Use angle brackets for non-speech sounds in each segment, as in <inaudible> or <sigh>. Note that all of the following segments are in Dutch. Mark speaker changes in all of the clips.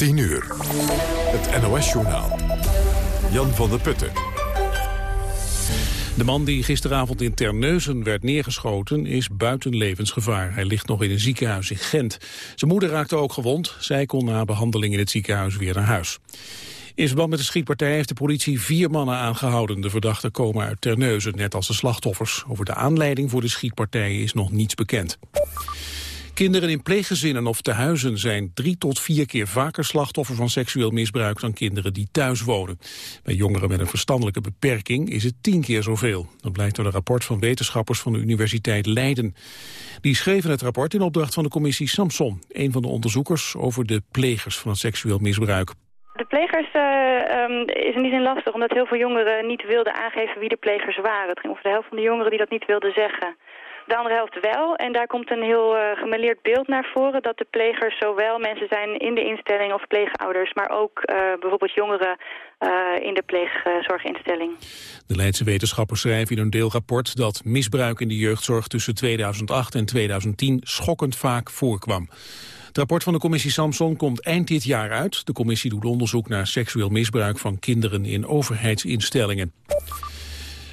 Speaker 1: 10 uur. Het NOS-journaal. Jan van der Putten.
Speaker 2: De man die gisteravond in Terneuzen werd neergeschoten is buiten levensgevaar. Hij ligt nog in een ziekenhuis in Gent. Zijn moeder raakte ook gewond. Zij kon na behandeling in het ziekenhuis weer naar huis. In verband met de schietpartij heeft de politie vier mannen aangehouden. De verdachten komen uit Terneuzen, net als de slachtoffers. Over de aanleiding voor de schietpartij is nog niets bekend. Kinderen in pleeggezinnen of tehuizen zijn drie tot vier keer vaker slachtoffer van seksueel misbruik dan kinderen die thuis wonen. Bij jongeren met een verstandelijke beperking is het tien keer zoveel. Dat blijkt uit een rapport van wetenschappers van de Universiteit Leiden. Die schreven het rapport in opdracht van de commissie Samson, een van de onderzoekers over de plegers van het seksueel misbruik.
Speaker 3: De plegers uh, um, is in die zin lastig, omdat heel veel jongeren niet wilden aangeven wie de plegers waren. Het ging over de helft van de jongeren die dat niet wilden zeggen. De andere helft wel. En daar komt een heel uh, gemêleerd beeld naar voren... dat de plegers zowel mensen zijn in de instelling of pleegouders... maar ook uh, bijvoorbeeld jongeren uh, in de pleegzorginstelling.
Speaker 2: De Leidse wetenschappers schrijven in hun deelrapport... dat misbruik in de jeugdzorg tussen 2008 en 2010 schokkend vaak voorkwam. Het rapport van de commissie Samson komt eind dit jaar uit. De commissie doet onderzoek naar seksueel misbruik van kinderen in overheidsinstellingen.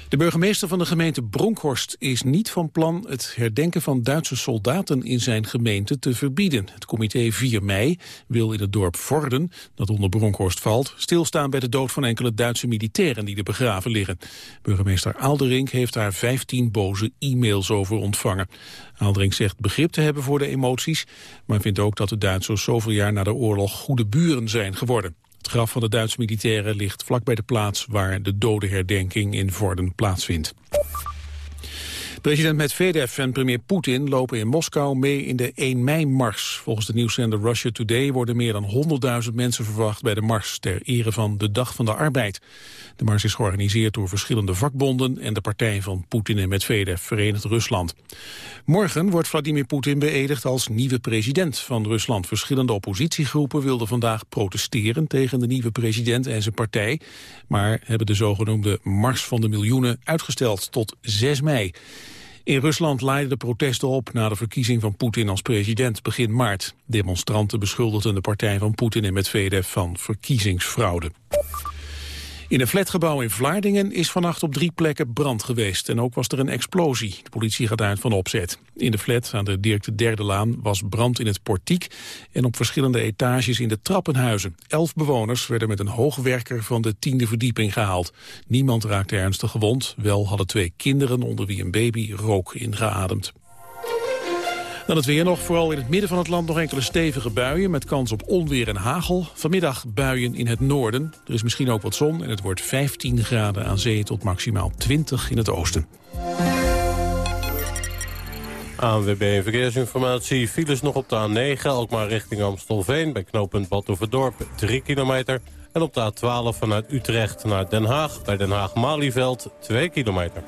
Speaker 2: De burgemeester van de gemeente Bronkhorst is niet van plan het herdenken van Duitse soldaten in zijn gemeente te verbieden. Het comité 4 mei wil in het dorp Vorden, dat onder Bronkhorst valt, stilstaan bij de dood van enkele Duitse militairen die er begraven liggen. Burgemeester Aalderink heeft daar 15 boze e-mails over ontvangen. Aalderink zegt begrip te hebben voor de emoties, maar vindt ook dat de Duitsers zoveel jaar na de oorlog goede buren zijn geworden. Het graf van de Duitse militairen ligt vlak bij de plaats waar de dodenherdenking in Vorden plaatsvindt. President Medvedev en premier Poetin lopen in Moskou mee in de 1 mei-mars. Volgens de nieuwszender Russia Today worden meer dan 100.000 mensen verwacht bij de mars... ter ere van de Dag van de Arbeid. De mars is georganiseerd door verschillende vakbonden... en de partij van Poetin en Medvedev, Verenigd Rusland. Morgen wordt Vladimir Poetin beëdigd als nieuwe president van Rusland. Verschillende oppositiegroepen wilden vandaag protesteren... tegen de nieuwe president en zijn partij... maar hebben de zogenoemde Mars van de Miljoenen uitgesteld tot 6 mei. In Rusland leidden de protesten op na de verkiezing van Poetin als president begin maart. Demonstranten beschuldigden de partij van Poetin en Medvedev van verkiezingsfraude. In een flatgebouw in Vlaardingen is vannacht op drie plekken brand geweest. En ook was er een explosie. De politie gaat uit van opzet. In de flat aan de Dirk de Derde Laan was brand in het portiek... en op verschillende etages in de trappenhuizen. Elf bewoners werden met een hoogwerker van de tiende verdieping gehaald. Niemand raakte ernstig gewond. Wel hadden twee kinderen onder wie een baby rook ingeademd. Dan het weer nog, vooral in het midden van het land nog enkele stevige buien... met kans op onweer en hagel. Vanmiddag buien in het noorden. Er is misschien ook wat zon en het wordt 15 graden aan zee... tot maximaal 20 in het oosten.
Speaker 4: ANWB Verkeersinformatie. Files nog op de A9, Alkmaar richting Amstelveen... bij knooppunt Badhoevedorp, 3 kilometer. En op de A12 vanuit Utrecht naar Den Haag... bij Den Haag-Malieveld, 2 kilometer.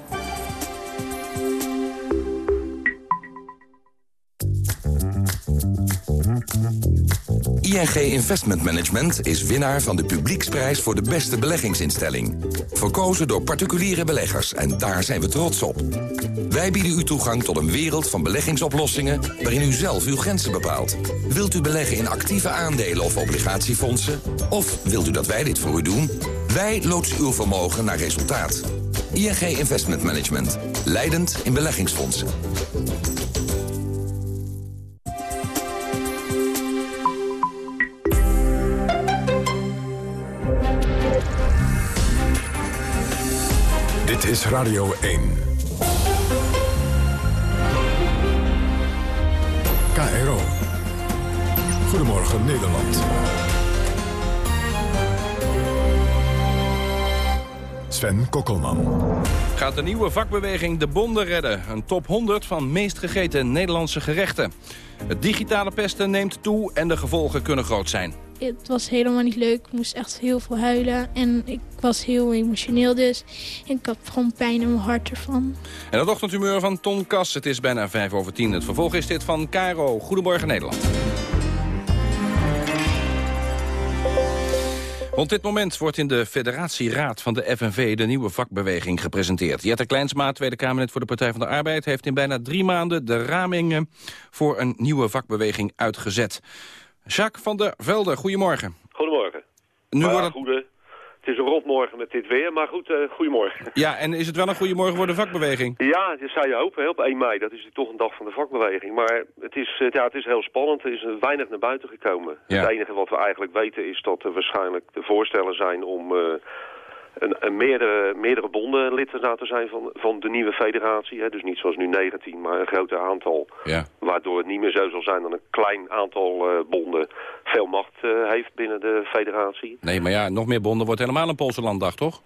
Speaker 5: ING Investment Management is winnaar van de publieksprijs voor de beste beleggingsinstelling. Verkozen door particuliere beleggers en daar zijn we trots op. Wij bieden u toegang tot een wereld van beleggingsoplossingen waarin u zelf uw grenzen bepaalt. Wilt u beleggen in actieve aandelen of obligatiefondsen? Of wilt u dat wij dit voor u doen? Wij loodsen uw vermogen naar resultaat. ING Investment Management. Leidend in beleggingsfondsen.
Speaker 1: Is Radio 1. KRO. Goedemorgen Nederland. Sven Kokkelman.
Speaker 6: Gaat de nieuwe vakbeweging de bonden redden? Een top 100 van meest gegeten Nederlandse gerechten. Het digitale pesten neemt toe en de gevolgen kunnen groot zijn.
Speaker 7: Het was helemaal niet leuk. Ik moest echt heel veel huilen. En ik was heel emotioneel dus. Ik had gewoon pijn in mijn hart ervan.
Speaker 6: En het ochtendhumeur van Ton Kas. Het is bijna 5 over 10. Het vervolg is dit van Caro. Goedemorgen Nederland. Rond dit moment wordt in de federatieraad van de FNV de nieuwe vakbeweging gepresenteerd. Jette Kleinsma, Tweede Kamerlid voor de Partij van de Arbeid... heeft in bijna drie maanden de ramingen voor een nieuwe vakbeweging uitgezet Jacques van der Velde, goedemorgen.
Speaker 8: Goedemorgen.
Speaker 6: Nu wordt het...
Speaker 8: goede, het is een rotmorgen met dit weer, maar goed, eh goedemorgen.
Speaker 6: Ja, en is het wel een goede morgen voor de vakbeweging?
Speaker 8: Ja, dat zou je hopen, hè, op 1 mei. Dat is toch een dag van de vakbeweging. Maar het is, eh, ja, het is heel spannend. Er is weinig naar buiten gekomen.
Speaker 6: Ja.
Speaker 8: Het enige wat we eigenlijk weten is dat er waarschijnlijk de voorstellen zijn om... eh, een, een meerdere, meerdere bonden lid te laten zijn van, van de nieuwe federatie. Hè. Dus niet zoals nu 19, maar een groter aantal.
Speaker 6: Ja.
Speaker 8: Waardoor het niet meer zo zal zijn dat een klein aantal eh, bonden veel macht eh, heeft binnen de federatie.
Speaker 6: Nee, maar ja, nog meer bonden wordt helemaal een Poolse landdag, toch?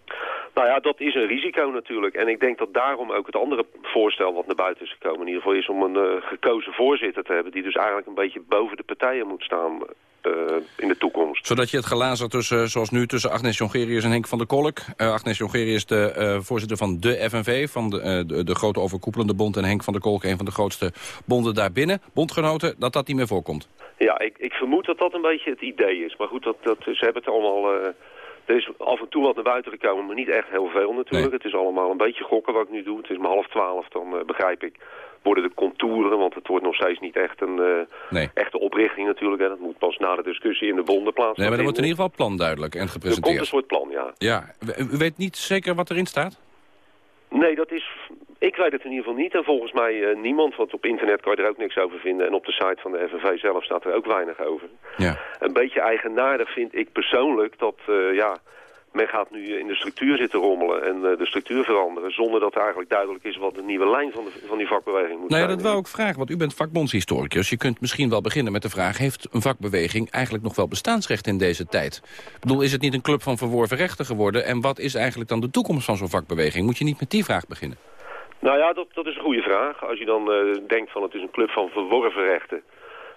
Speaker 8: Nou ja, dat is een risico natuurlijk. En ik denk dat daarom ook het andere voorstel wat naar buiten is gekomen... in ieder geval is om een eh, gekozen voorzitter te hebben... die dus eigenlijk een beetje boven de partijen moet staan eh, in de toekomst.
Speaker 6: Zodat je het glazen tussen, zoals nu, tussen Agnes Jongerius en Henk van der Kolk... Eh, Agnes Jongerius de eh, voorzitter van de FNV, van de, eh, de, de grote overkoepelende bond... en Henk van der Kolk, een van de grootste bonden daarbinnen. Bondgenoten, dat dat niet meer voorkomt.
Speaker 8: Ja, ik, ik vermoed dat dat een beetje het idee is. Maar goed, dat, dat, ze hebben het allemaal... er is af en toe wat naar buiten gekomen, maar niet echt heel veel natuurlijk.
Speaker 6: Nee.
Speaker 8: Het is allemaal een beetje gokken wat ik nu doe. Het is maar half twaalf, dan eh, begrijp ik. Worden de contouren, want het wordt nog steeds niet echt een eh,
Speaker 6: Nee.
Speaker 8: echte oprichting natuurlijk. Hè. Dat moet pas na de discussie in de bonden plaatsvinden.
Speaker 6: Nee, maar er wordt in ieder geval plan duidelijk en
Speaker 8: Er komt een
Speaker 6: gepresenteerd.
Speaker 8: soort plan, ja.
Speaker 6: Ja, u weet niet zeker wat erin staat?
Speaker 8: Nee, dat is... Ik weet het in ieder geval niet. En volgens mij eh, niemand, want op internet kan je er ook niks over vinden. En op de site van de FNV zelf staat er ook weinig over.
Speaker 6: Ja.
Speaker 8: Een beetje eigenaardig vind ik persoonlijk dat, eh, ja... Men gaat nu in de structuur zitten rommelen en eh, de structuur veranderen... zonder dat er eigenlijk duidelijk is wat de nieuwe lijn van, de, van die vakbeweging moet
Speaker 6: Nou ja,
Speaker 8: zijn.
Speaker 6: dat wou ik vragen, want u bent vakbondshistoricus. Je kunt misschien wel beginnen met de vraag... heeft een vakbeweging eigenlijk nog wel bestaansrecht in deze tijd? Ik bedoel, is het niet een club van verworven rechten geworden? En wat is eigenlijk dan de toekomst van zo'n vakbeweging? Moet je niet met die vraag beginnen?
Speaker 8: Nou ja, dat, dat is een goede vraag. Als je dan eh, denkt van het is een club van verworven rechten...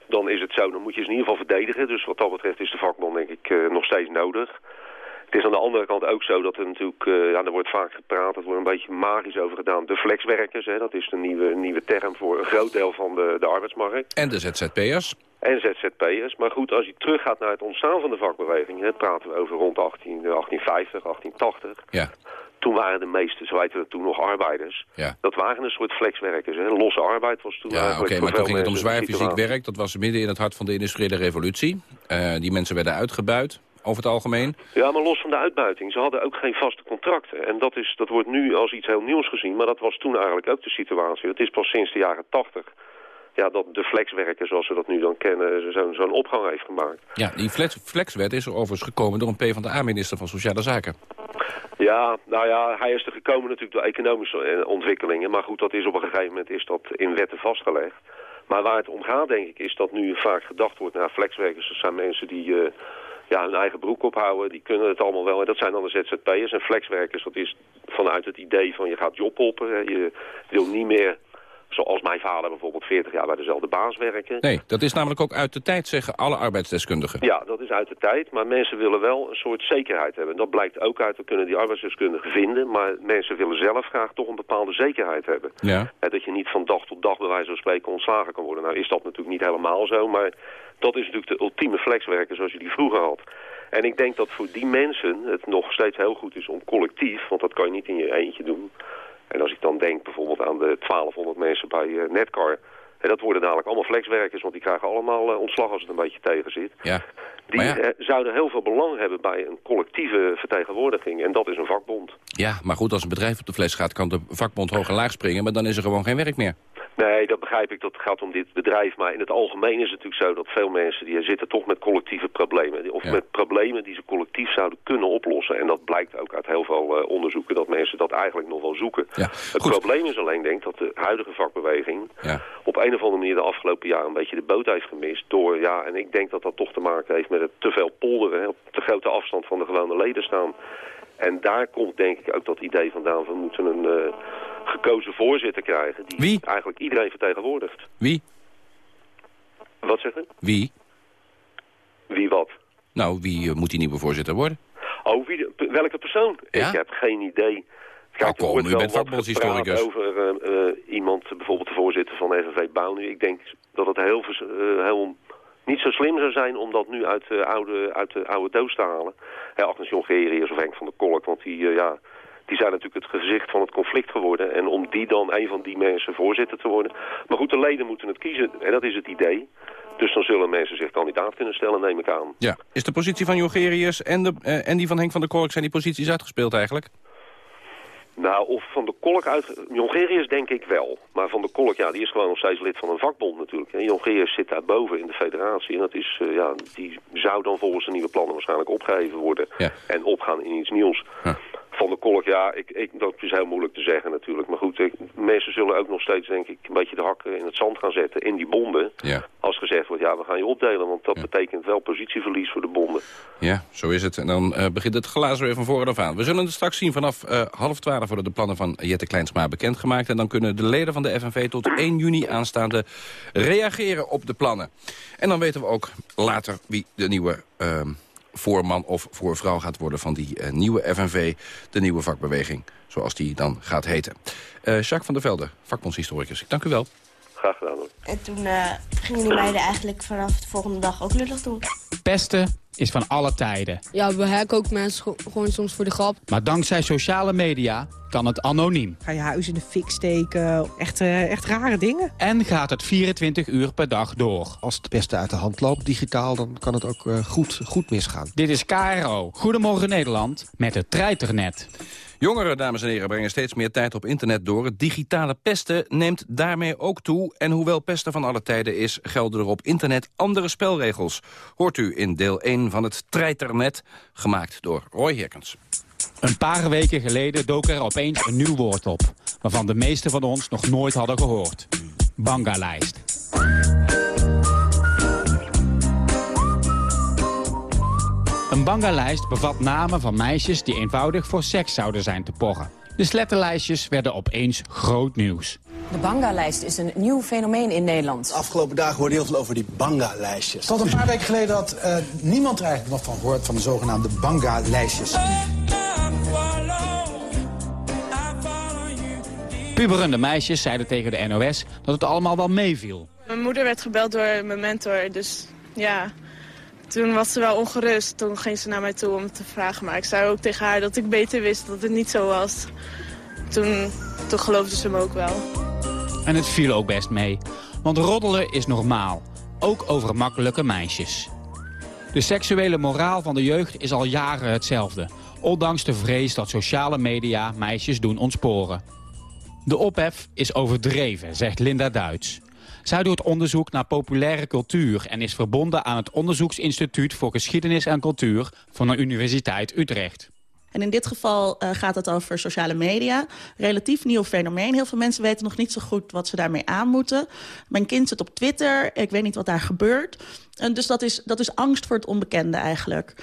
Speaker 8: dan is het zo, dan moet je ze in ieder geval verdedigen. Dus wat dat betreft is de vakbond denk ik eh, nog steeds nodig. Het is aan de andere kant ook zo dat er natuurlijk, eh, ja, er wordt vaak gepraat, er wordt een beetje magisch over gedaan. De flexwerkers, hè, dat is de nieuwe, nieuwe term voor een groot deel van de, de arbeidsmarkt.
Speaker 6: En de ZZP'ers?
Speaker 8: En ZZP'ers. Maar goed, als je teruggaat naar het ontstaan van de vakbeweging, hè, praten we over rond 18, 1850, 1880.
Speaker 6: Ja.
Speaker 8: Toen waren de meeste, zo heette het toen nog, arbeiders.
Speaker 6: Ja.
Speaker 8: Dat waren een soort flexwerkers. Hè. Losse arbeid was toen
Speaker 6: Ja, oké, maar toen ging het om zwaar fysiek werk. Dat was midden in het hart van de industriële revolutie. Eh, die mensen werden uitgebuit, over het algemeen.
Speaker 8: Ja, maar los van de uitbuiting. Ze hadden ook geen vaste contracten. En dat, is, dat wordt nu als iets heel nieuws gezien. Maar dat was toen eigenlijk ook de situatie. Het is pas sinds de jaren tachtig ja, dat de flexwerker, zoals we dat nu dan kennen, zo'n opgang heeft gemaakt.
Speaker 6: Ja, die flex, flexwet is er overigens gekomen door een PvdA-minister van Sociale Zaken.
Speaker 8: Ja, nou ja, hij is er gekomen natuurlijk door economische eh, ontwikkelingen. Maar goed, dat is op een gegeven moment is dat in wetten vastgelegd. Maar waar het om gaat, denk ik, is dat nu vaak gedacht wordt... naar flexwerkers, dat zijn mensen die eh, ja, hun eigen broek ophouden. Die kunnen het allemaal wel. En dat zijn dan de ZZP'ers. En flexwerkers, dat is vanuit het idee van je gaat jobhoppen. hè. Je wil niet meer, zoals mijn vader bijvoorbeeld, 40 jaar bij dezelfde baas werken.
Speaker 6: Nee, dat is namelijk ook uit de tijd, zeggen alle arbeidsdeskundigen.
Speaker 8: Ja, dat is uit de tijd. Maar mensen willen wel een soort zekerheid hebben. En dat blijkt ook uit, we kunnen die arbeidsdeskundigen vinden. Maar mensen willen zelf graag toch een bepaalde zekerheid hebben.
Speaker 6: Ja.
Speaker 8: Dat je niet van dag tot dag bij wijze van spreken ontslagen kan worden. Nou is dat natuurlijk niet helemaal zo. Maar dat is natuurlijk de ultieme flexwerker zoals je die vroeger had. En ik denk dat voor die mensen het nog steeds heel goed is om collectief... want dat kan je niet in je eentje doen. En als ik dan denk bijvoorbeeld aan de 1200 mensen bij eh, Netcar... hè, dat worden dadelijk allemaal flexwerkers, want die krijgen allemaal eh, ontslag als het een beetje tegen zit.
Speaker 6: Ja.
Speaker 8: Die
Speaker 6: ja.
Speaker 8: eh, zouden heel veel belang hebben bij een collectieve vertegenwoordiging. En dat is een vakbond.
Speaker 6: ja, maar goed, als een bedrijf op de fles gaat... kan de vakbond hoog en laag springen, maar dan is er gewoon geen werk meer.
Speaker 8: Nee, dat begrijp ik. Dat gaat om dit bedrijf. Maar in het algemeen is het natuurlijk zo dat veel mensen... die zitten toch met collectieve problemen. Of
Speaker 6: Ja.
Speaker 8: met problemen die ze collectief zouden kunnen oplossen. En dat blijkt ook uit heel veel eh, onderzoeken... dat mensen dat eigenlijk nog wel zoeken.
Speaker 6: Ja,
Speaker 8: Het
Speaker 6: goed.
Speaker 8: probleem is alleen, denk ik, dat de huidige vakbeweging...
Speaker 6: Ja.
Speaker 8: op een of andere manier de afgelopen jaren een beetje de boot heeft gemist. Door, ja, en ik denk dat dat toch te maken heeft met het te veel polderen. hè, op te grote afstand van de gewone leden staan. En daar komt denk ik ook dat idee vandaan. We moeten een eh, gekozen voorzitter krijgen. Die
Speaker 6: Wie?
Speaker 8: eigenlijk iedereen vertegenwoordigt.
Speaker 6: Wie?
Speaker 8: Wat zeggen?
Speaker 6: Wie?
Speaker 8: Wie wat?
Speaker 6: Nou, wie eh, moet die nieuwe voorzitter worden?
Speaker 8: Oh, wie de- welke persoon?
Speaker 6: Ja?
Speaker 8: Ik heb geen idee.
Speaker 6: Nou,
Speaker 8: er
Speaker 6: kom, u bent vakbondshistoricus.
Speaker 8: over eh, eh, iemand, bijvoorbeeld de voorzitter van FNV Bouw nu. Ik denk dat het heel, heel niet zo slim zou zijn om dat nu uit de oude, uit de oude doos te halen. Hè, Agnes Jongerius of Henk van der Kolk, want die, ja, die zijn natuurlijk het gezicht van het conflict geworden. En om die dan, een van die mensen, voorzitter te worden. Maar goed, de leden moeten het kiezen. En dat is het idee. Dus dan zullen mensen zich kandidaat kunnen stellen, neem ik aan.
Speaker 6: Ja. Is de positie van Jongerius en, de, eh, en die van Henk van der Kolk... zijn die posities uitgespeeld eigenlijk?
Speaker 8: Nou, of Van de Kolk uit... Jongerius denk ik wel. Maar Van de Kolk, ja, die is gewoon nog steeds lid van een vakbond natuurlijk. En Jongerius zit daar boven in de federatie. En dat is, eh, ja, die zou dan volgens de nieuwe plannen waarschijnlijk opgeheven worden.
Speaker 6: Ja.
Speaker 8: En opgaan in iets nieuws.
Speaker 6: Ja.
Speaker 8: Van de Kolk, ja, ik, ik, dat is heel moeilijk te zeggen natuurlijk. Maar goed, ik, mensen zullen ook nog steeds, denk ik, een beetje de hakken in het zand gaan zetten in die bonden.
Speaker 6: Ja.
Speaker 8: Als gezegd wordt, ja, we gaan je opdelen. Want dat betekent wel positieverlies voor de bonden.
Speaker 6: Ja, zo is het. En dan eh, begint het glazen weer van voren af aan. We zullen het straks zien. Vanaf eh, half twaalf worden de plannen van Jette Kleinsma bekendgemaakt. En dan kunnen de leden van de FNV tot 1 juni aanstaande reageren op de plannen. En dan weten we ook later wie de nieuwe... ehm, voorman of voorvrouw gaat worden van die eh, nieuwe FNV, de nieuwe vakbeweging, zoals die dan gaat heten. Eh, Jacques van der Velde, vakbondshistoricus, ik dank u wel.
Speaker 8: Graag gedaan hoor.
Speaker 9: En toen eh, gingen die meiden eigenlijk vanaf de volgende dag ook lullig doen.
Speaker 10: Pesten is van alle tijden.
Speaker 11: Ja, we hacken ook mensen gewoon soms voor de grap.
Speaker 10: Maar dankzij sociale media kan het anoniem.
Speaker 12: Ga je huis in de fik steken. Echt, eh, echt rare dingen.
Speaker 10: En gaat het 24 uur per dag door.
Speaker 13: Als het beste uit de hand loopt digitaal, dan kan het ook eh, goed, goed misgaan.
Speaker 10: Dit is KRO. Goedemorgen Nederland met het treiternet.
Speaker 6: Jongeren, dames en heren, brengen steeds meer tijd op internet door. Het digitale pesten neemt daarmee ook toe. En hoewel pesten van alle tijden is, gelden er op internet andere spelregels. Hoort u in deel 1 van het Treiternet, gemaakt door Roy Herkens.
Speaker 10: Een paar weken geleden dook er opeens een nieuw woord op... waarvan de meesten van ons nog nooit hadden gehoord. Banga-lijst. Een banga-lijst bevat namen van meisjes die eenvoudig voor seks zouden zijn te porren. De slettenlijstjes werden opeens groot nieuws.
Speaker 14: De Banga-lijst is een nieuw fenomeen in Nederland.
Speaker 15: De afgelopen dagen hoorde heel veel over die Banga-lijstjes. Tot een paar weken geleden had eh, niemand er eigenlijk nog van gehoord... van de zogenaamde Banga-lijstjes.
Speaker 10: Puberende meisjes zeiden tegen de NOS dat het allemaal wel meeviel.
Speaker 16: Mijn moeder werd gebeld door mijn mentor, dus ja... Toen was ze wel ongerust, toen ging ze naar mij toe om te vragen. Maar ik zei ook tegen haar dat ik beter wist dat het niet zo was. Toen, toen geloofde ze me ook wel.
Speaker 10: En het viel ook best mee. Want roddelen is normaal. Ook over makkelijke meisjes. De seksuele moraal van de jeugd is al jaren hetzelfde. Ondanks de vrees dat sociale media meisjes doen ontsporen. De ophef is overdreven, zegt Linda Duits. Zij doet onderzoek naar populaire cultuur... en is verbonden aan het Onderzoeksinstituut voor Geschiedenis en Cultuur... van de Universiteit Utrecht.
Speaker 17: En in dit geval uh, gaat het over sociale media. Relatief nieuw fenomeen. Heel veel mensen weten nog niet zo goed wat ze daarmee aan moeten. Mijn kind zit op Twitter. Ik weet niet wat daar gebeurt. En dus dat is, dat is angst voor het onbekende eigenlijk.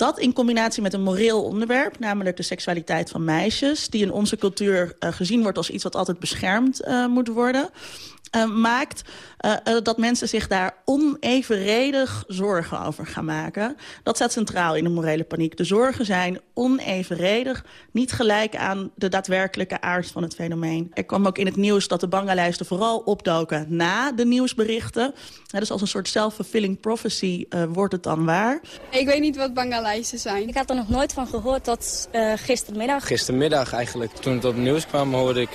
Speaker 17: Dat in combinatie met een moreel onderwerp, namelijk de seksualiteit van meisjes... die in onze cultuur uh, gezien wordt als iets wat altijd beschermd uh, moet worden... Uh, maakt dat mensen zich daar onevenredig zorgen over gaan maken. Dat staat centraal in de morele paniek. De zorgen zijn onevenredig, niet gelijk aan de daadwerkelijke aard van het fenomeen. Er kwam ook in het nieuws dat de bangalijsten vooral opdoken na de nieuwsberichten. Dus als een soort self-fulfilling prophecy wordt het dan waar.
Speaker 11: Ik weet niet wat bangalijsten zijn.
Speaker 9: Ik had er nog nooit van gehoord tot gistermiddag.
Speaker 18: Gistermiddag eigenlijk. Toen het op het nieuws kwam hoorde ik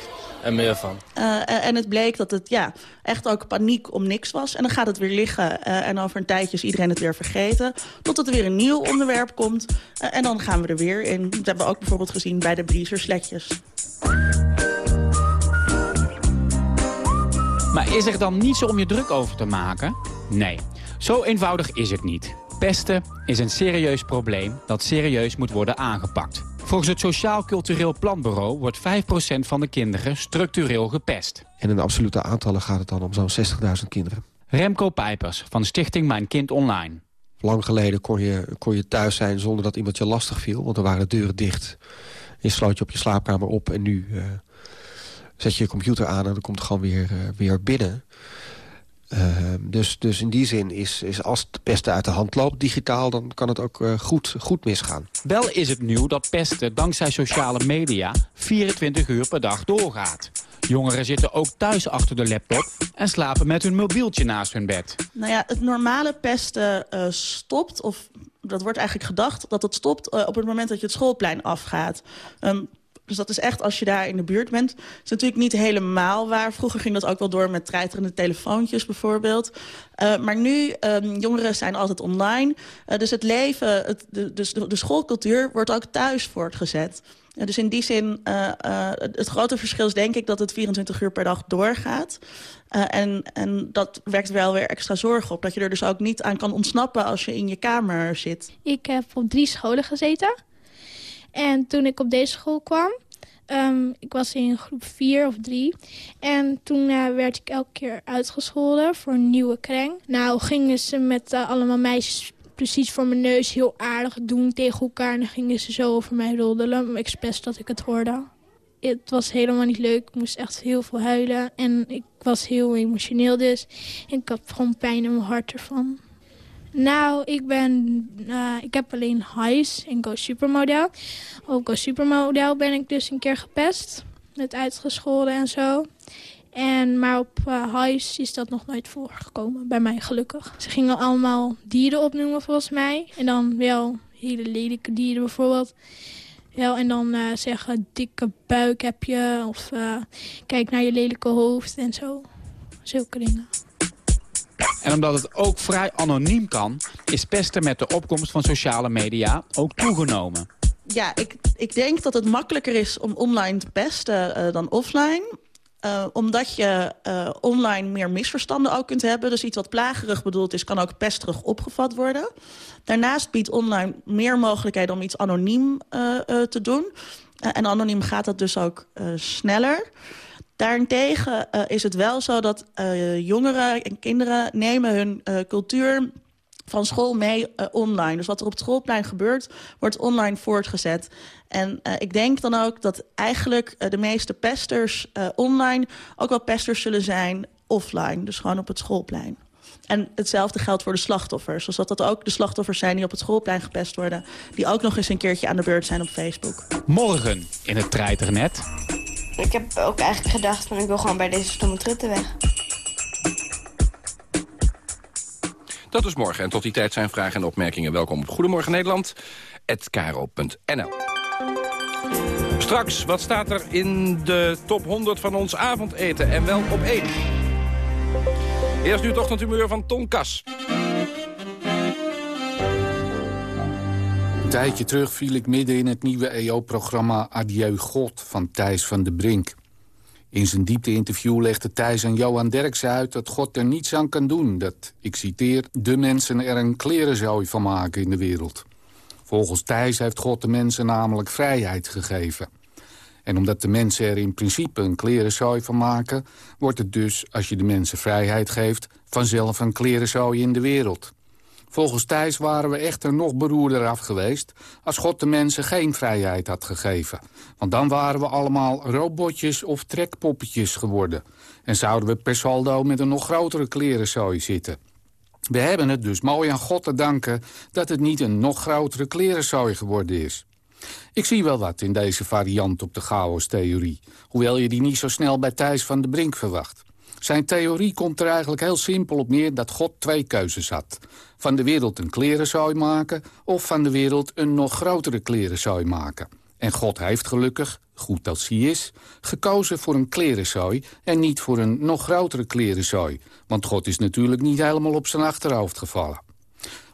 Speaker 18: er meer van.
Speaker 17: Uh, en het bleek dat het ja, echt ook paniek om niks was. En dan gaat het weer liggen uh, en over een tijdje is iedereen het weer vergeten. Totdat er weer een nieuw onderwerp komt uh, en dan gaan we er weer in. Dat hebben we ook bijvoorbeeld gezien bij de Briezer-sletjes.
Speaker 10: Maar is er dan niet zo om je druk over te maken? Nee, zo eenvoudig is het niet. Pesten is een serieus probleem dat serieus moet worden aangepakt. Volgens het Sociaal Cultureel Planbureau wordt 5% van de kinderen structureel gepest.
Speaker 13: En in absolute aantallen gaat het dan om zo'n 60.000 kinderen.
Speaker 10: Remco Pijpers van Stichting Mijn Kind Online.
Speaker 13: Lang geleden kon je, kon je thuis zijn zonder dat iemand je lastig viel. Want er waren de deuren dicht. Je sloot je op je slaapkamer op en nu uh, zet je je computer aan... en dan komt het gewoon weer, uh, weer binnen. Uh, dus, dus in die zin is, is als het pesten uit de hand loopt digitaal... dan kan het ook uh, goed, goed misgaan.
Speaker 10: Wel is het nieuw dat pesten dankzij sociale media 24 uur per dag doorgaat. Jongeren zitten ook thuis achter de laptop en slapen met hun mobieltje naast hun bed.
Speaker 17: Nou ja, het normale pesten uh, stopt, of dat wordt eigenlijk gedacht... dat het stopt op het moment dat je het schoolplein afgaat. Um, Dus dat is echt als je daar in de buurt bent. Is natuurlijk niet helemaal waar. Vroeger ging dat ook wel door met treiterende telefoontjes bijvoorbeeld. Uh, maar nu, um, jongeren zijn altijd online. Uh, dus het leven, het, de, dus de, schoolcultuur wordt ook thuis voortgezet. Dus in die zin, het grote verschil is denk ik dat het 24 uur per dag doorgaat. en, en dat werkt wel weer extra zorg op. Dat je er dus ook niet aan kan ontsnappen als je in je kamer zit.
Speaker 7: Ik heb op drie scholen gezeten. En toen ik op deze school kwam, um, ik was in groep 4 of 3. En toen uh, werd ik elke keer uitgescholden voor een nieuwe kreng. Nou gingen ze met uh, allemaal meisjes precies voor mijn neus heel aardig doen tegen elkaar. En dan gingen ze zo over mij roddelen. Expres dat ik het hoorde. Het was helemaal niet leuk. Ik moest echt heel veel huilen. En ik was heel emotioneel dus. En ik had gewoon pijn in mijn hart ervan. Nou, ik ben, uh, ik heb alleen highs en Go Supermodel. Op Go Supermodel ben ik dus een keer gepest. Met uitgescholden en zo. En, maar op uh, highs is dat nog nooit voorgekomen, bij mij gelukkig. Ze gingen allemaal dieren opnoemen volgens mij. En dan wel hele lelijke dieren bijvoorbeeld. Wel, en dan uh, zeggen dikke buik heb je. Of kijk naar je lelijke hoofd en zo. Zulke dingen.
Speaker 10: En omdat het ook vrij anoniem kan, is pesten met de opkomst van sociale media ook toegenomen.
Speaker 17: Ja, ik, ik denk dat het makkelijker is om online te pesten uh, dan offline. Uh, omdat je uh, online meer misverstanden ook kunt hebben. Dus iets wat plagerig bedoeld is, kan ook pesterig opgevat worden. Daarnaast biedt online meer mogelijkheden om iets anoniem te doen. en anoniem gaat dat dus ook sneller. Daarentegen uh, is het wel zo dat uh, jongeren en kinderen nemen hun uh, cultuur van school mee online. Dus wat er op het schoolplein gebeurt, wordt online voortgezet. En ik denk dan ook dat eigenlijk de meeste pesters online... ook wel pesters zullen zijn offline, dus gewoon op het schoolplein. En hetzelfde geldt voor de slachtoffers. Dus dat dat ook de slachtoffers zijn die op het schoolplein gepest worden... die ook nog eens een keertje aan de beurt zijn op Facebook.
Speaker 10: Morgen in het Treiternet...
Speaker 9: Ik heb ook eigenlijk gedacht van ik wil gewoon bij deze stomme trutten weg.
Speaker 6: Dat is morgen. En tot die tijd zijn vragen en opmerkingen. Welkom op Goedemorgen Nederland. Straks, wat staat er in de top 100 van ons avondeten? En wel op één. Eerst nu het ochtendhumeur van Ton Kas.
Speaker 19: Tijdje terug viel ik midden in het nieuwe EO-programma Adieu God van Thijs van de Brink. In zijn diepte-interview legde Thijs aan Johan Derksen uit dat God er niets aan kan doen. Dat, ik citeer, de mensen er een klerenzooi van maken in de wereld. Volgens Thijs heeft God de mensen namelijk vrijheid gegeven. En omdat de mensen er in principe een klerenzooi van maken... wordt het dus, als je de mensen vrijheid geeft... vanzelf een klerenzooi in de wereld. Volgens Thijs waren we echter nog beroerder af geweest... als God de mensen geen vrijheid had gegeven. Want dan waren we allemaal robotjes of trekpoppetjes geworden. En zouden we per saldo met een nog grotere klerenzooi zitten. We hebben het dus mooi aan God te danken... dat het niet een nog grotere klerenzooi geworden is. Ik zie wel wat in deze variant op de chaos-theorie. Hoewel je die niet zo snel bij Thijs van de Brink verwacht. Zijn theorie komt er eigenlijk heel simpel op neer dat God twee keuzes had. Van de wereld een klerenzooi maken of van de wereld een nog grotere klerenzooi maken. En God heeft gelukkig, goed als hij is, gekozen voor een klerenzooi... en niet voor een nog grotere klerenzooi. Want God is natuurlijk niet helemaal op zijn achterhoofd gevallen.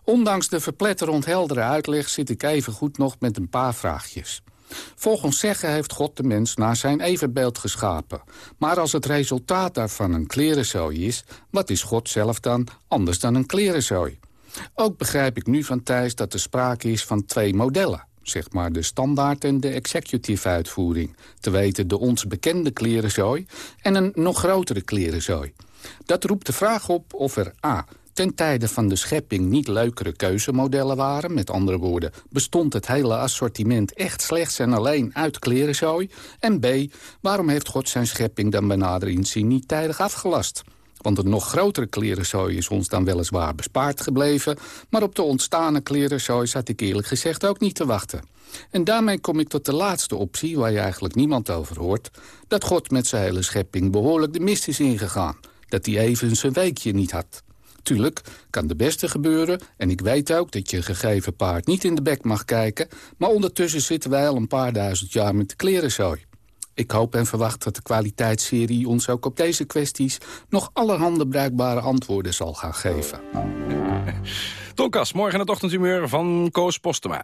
Speaker 19: Ondanks de verpletterend heldere uitleg zit ik even goed nog met een paar vraagjes. Volgens zeggen heeft God de mens naar zijn evenbeeld geschapen. Maar als het resultaat daarvan een klerenzooi is... wat is God zelf dan anders dan een klerenzooi? Ook begrijp ik nu van Thijs dat er sprake is van twee modellen. Zeg maar de standaard en de executive uitvoering. Te weten de ons bekende klerenzooi en een nog grotere klerenzooi. Dat roept de vraag op of er a ten tijde van de schepping niet leukere keuzemodellen waren. Met andere woorden, bestond het hele assortiment echt slechts en alleen uit klerenzooi? En B, waarom heeft God zijn schepping dan bij nader inzien niet tijdig afgelast? Want een nog grotere klerenzooi is ons dan weliswaar bespaard gebleven... maar op de ontstane klerenzooi zat ik eerlijk gezegd ook niet te wachten. En daarmee kom ik tot de laatste optie, waar je eigenlijk niemand over hoort... dat God met zijn hele schepping behoorlijk de mist is ingegaan. Dat hij even zijn weekje niet had. Tuurlijk, kan de beste gebeuren. En ik weet ook dat je een gegeven paard niet in de bek mag kijken. Maar ondertussen zitten wij al een paar duizend jaar met de klerenzooi. Ik hoop en verwacht dat de kwaliteitsserie ons ook op deze kwesties... nog allerhande bruikbare antwoorden zal gaan geven.
Speaker 6: Tonkas, morgen het ochtendhumeur van Koos Postema.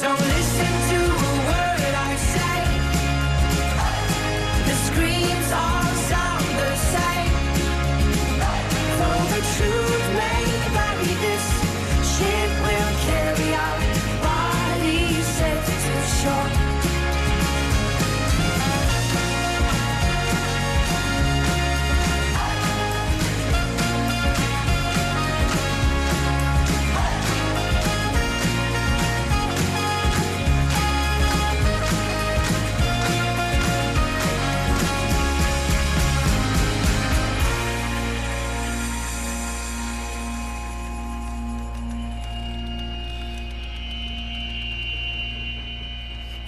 Speaker 20: Don't listen to a word I say. The screams all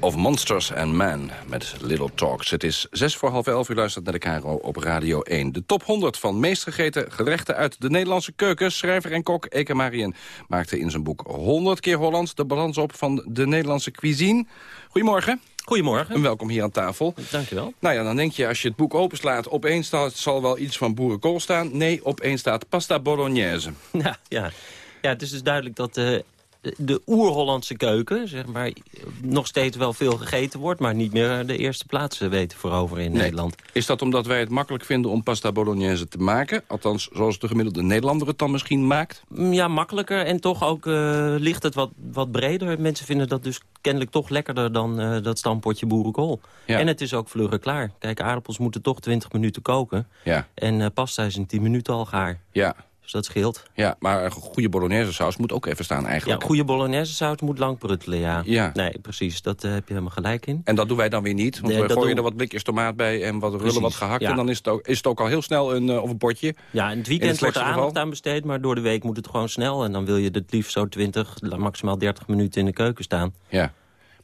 Speaker 6: Of Monsters and Men met Little Talks. Het is zes voor half elf, u luistert naar de KRO op Radio 1. De top 100 van meest gegeten gerechten uit de Nederlandse keuken. Schrijver en kok Eke Marien maakte in zijn boek 100 keer Hollands... de balans op van de Nederlandse cuisine. Goedemorgen.
Speaker 21: Goedemorgen.
Speaker 6: En welkom hier aan tafel.
Speaker 21: Dankjewel.
Speaker 6: Nou ja, dan denk je, als je het boek openslaat... opeens staat, zal wel iets van boerenkool staan. Nee, opeens staat pasta bolognese. <laughs>
Speaker 21: Ja, ja. ja het is dus duidelijk dat... eh de oer-Hollandse keuken, zeg maar, nog steeds wel veel gegeten wordt... maar niet meer de eerste plaats weten veroveren in Nederland.
Speaker 6: Is dat omdat wij het makkelijk vinden om pasta bolognese te maken? Althans, zoals de gemiddelde Nederlander het dan misschien maakt?
Speaker 21: Mm, Ja, makkelijker en toch ook eh, ligt het wat, wat breder. Mensen vinden dat dus kennelijk toch lekkerder dan eh, dat stampotje boerenkool.
Speaker 6: Ja.
Speaker 21: En het is ook vlugger klaar. Kijk, aardappels moeten toch 20 minuten koken.
Speaker 6: Ja.
Speaker 21: En eh, pasta is in 10 minuten al gaar.
Speaker 6: Ja.
Speaker 21: Dus dat scheelt.
Speaker 6: Ja, maar een goede bolognese saus moet ook even staan
Speaker 21: Ja,
Speaker 6: eigenlijk.
Speaker 21: goede bolognese saus moet lang pruttelen, ja.
Speaker 6: Ja.
Speaker 21: Nee, precies. Dat eh, heb je helemaal gelijk in.
Speaker 6: En dat doen wij dan weer niet. Want
Speaker 21: Nee,
Speaker 6: we gooien er wat blikjes tomaat bij en wat rullen, wat gehakt.
Speaker 21: ja.
Speaker 6: En dan is het, ook, is het ook al heel snel een, eh, of een potje.
Speaker 21: Ja, in het
Speaker 6: In
Speaker 21: weekend
Speaker 6: het
Speaker 21: wordt er aandacht aan besteed, maar door de week moet het gewoon snel. En dan wil je het liefst zo 20, maximaal 30 minuten in de keuken staan.
Speaker 6: Ja.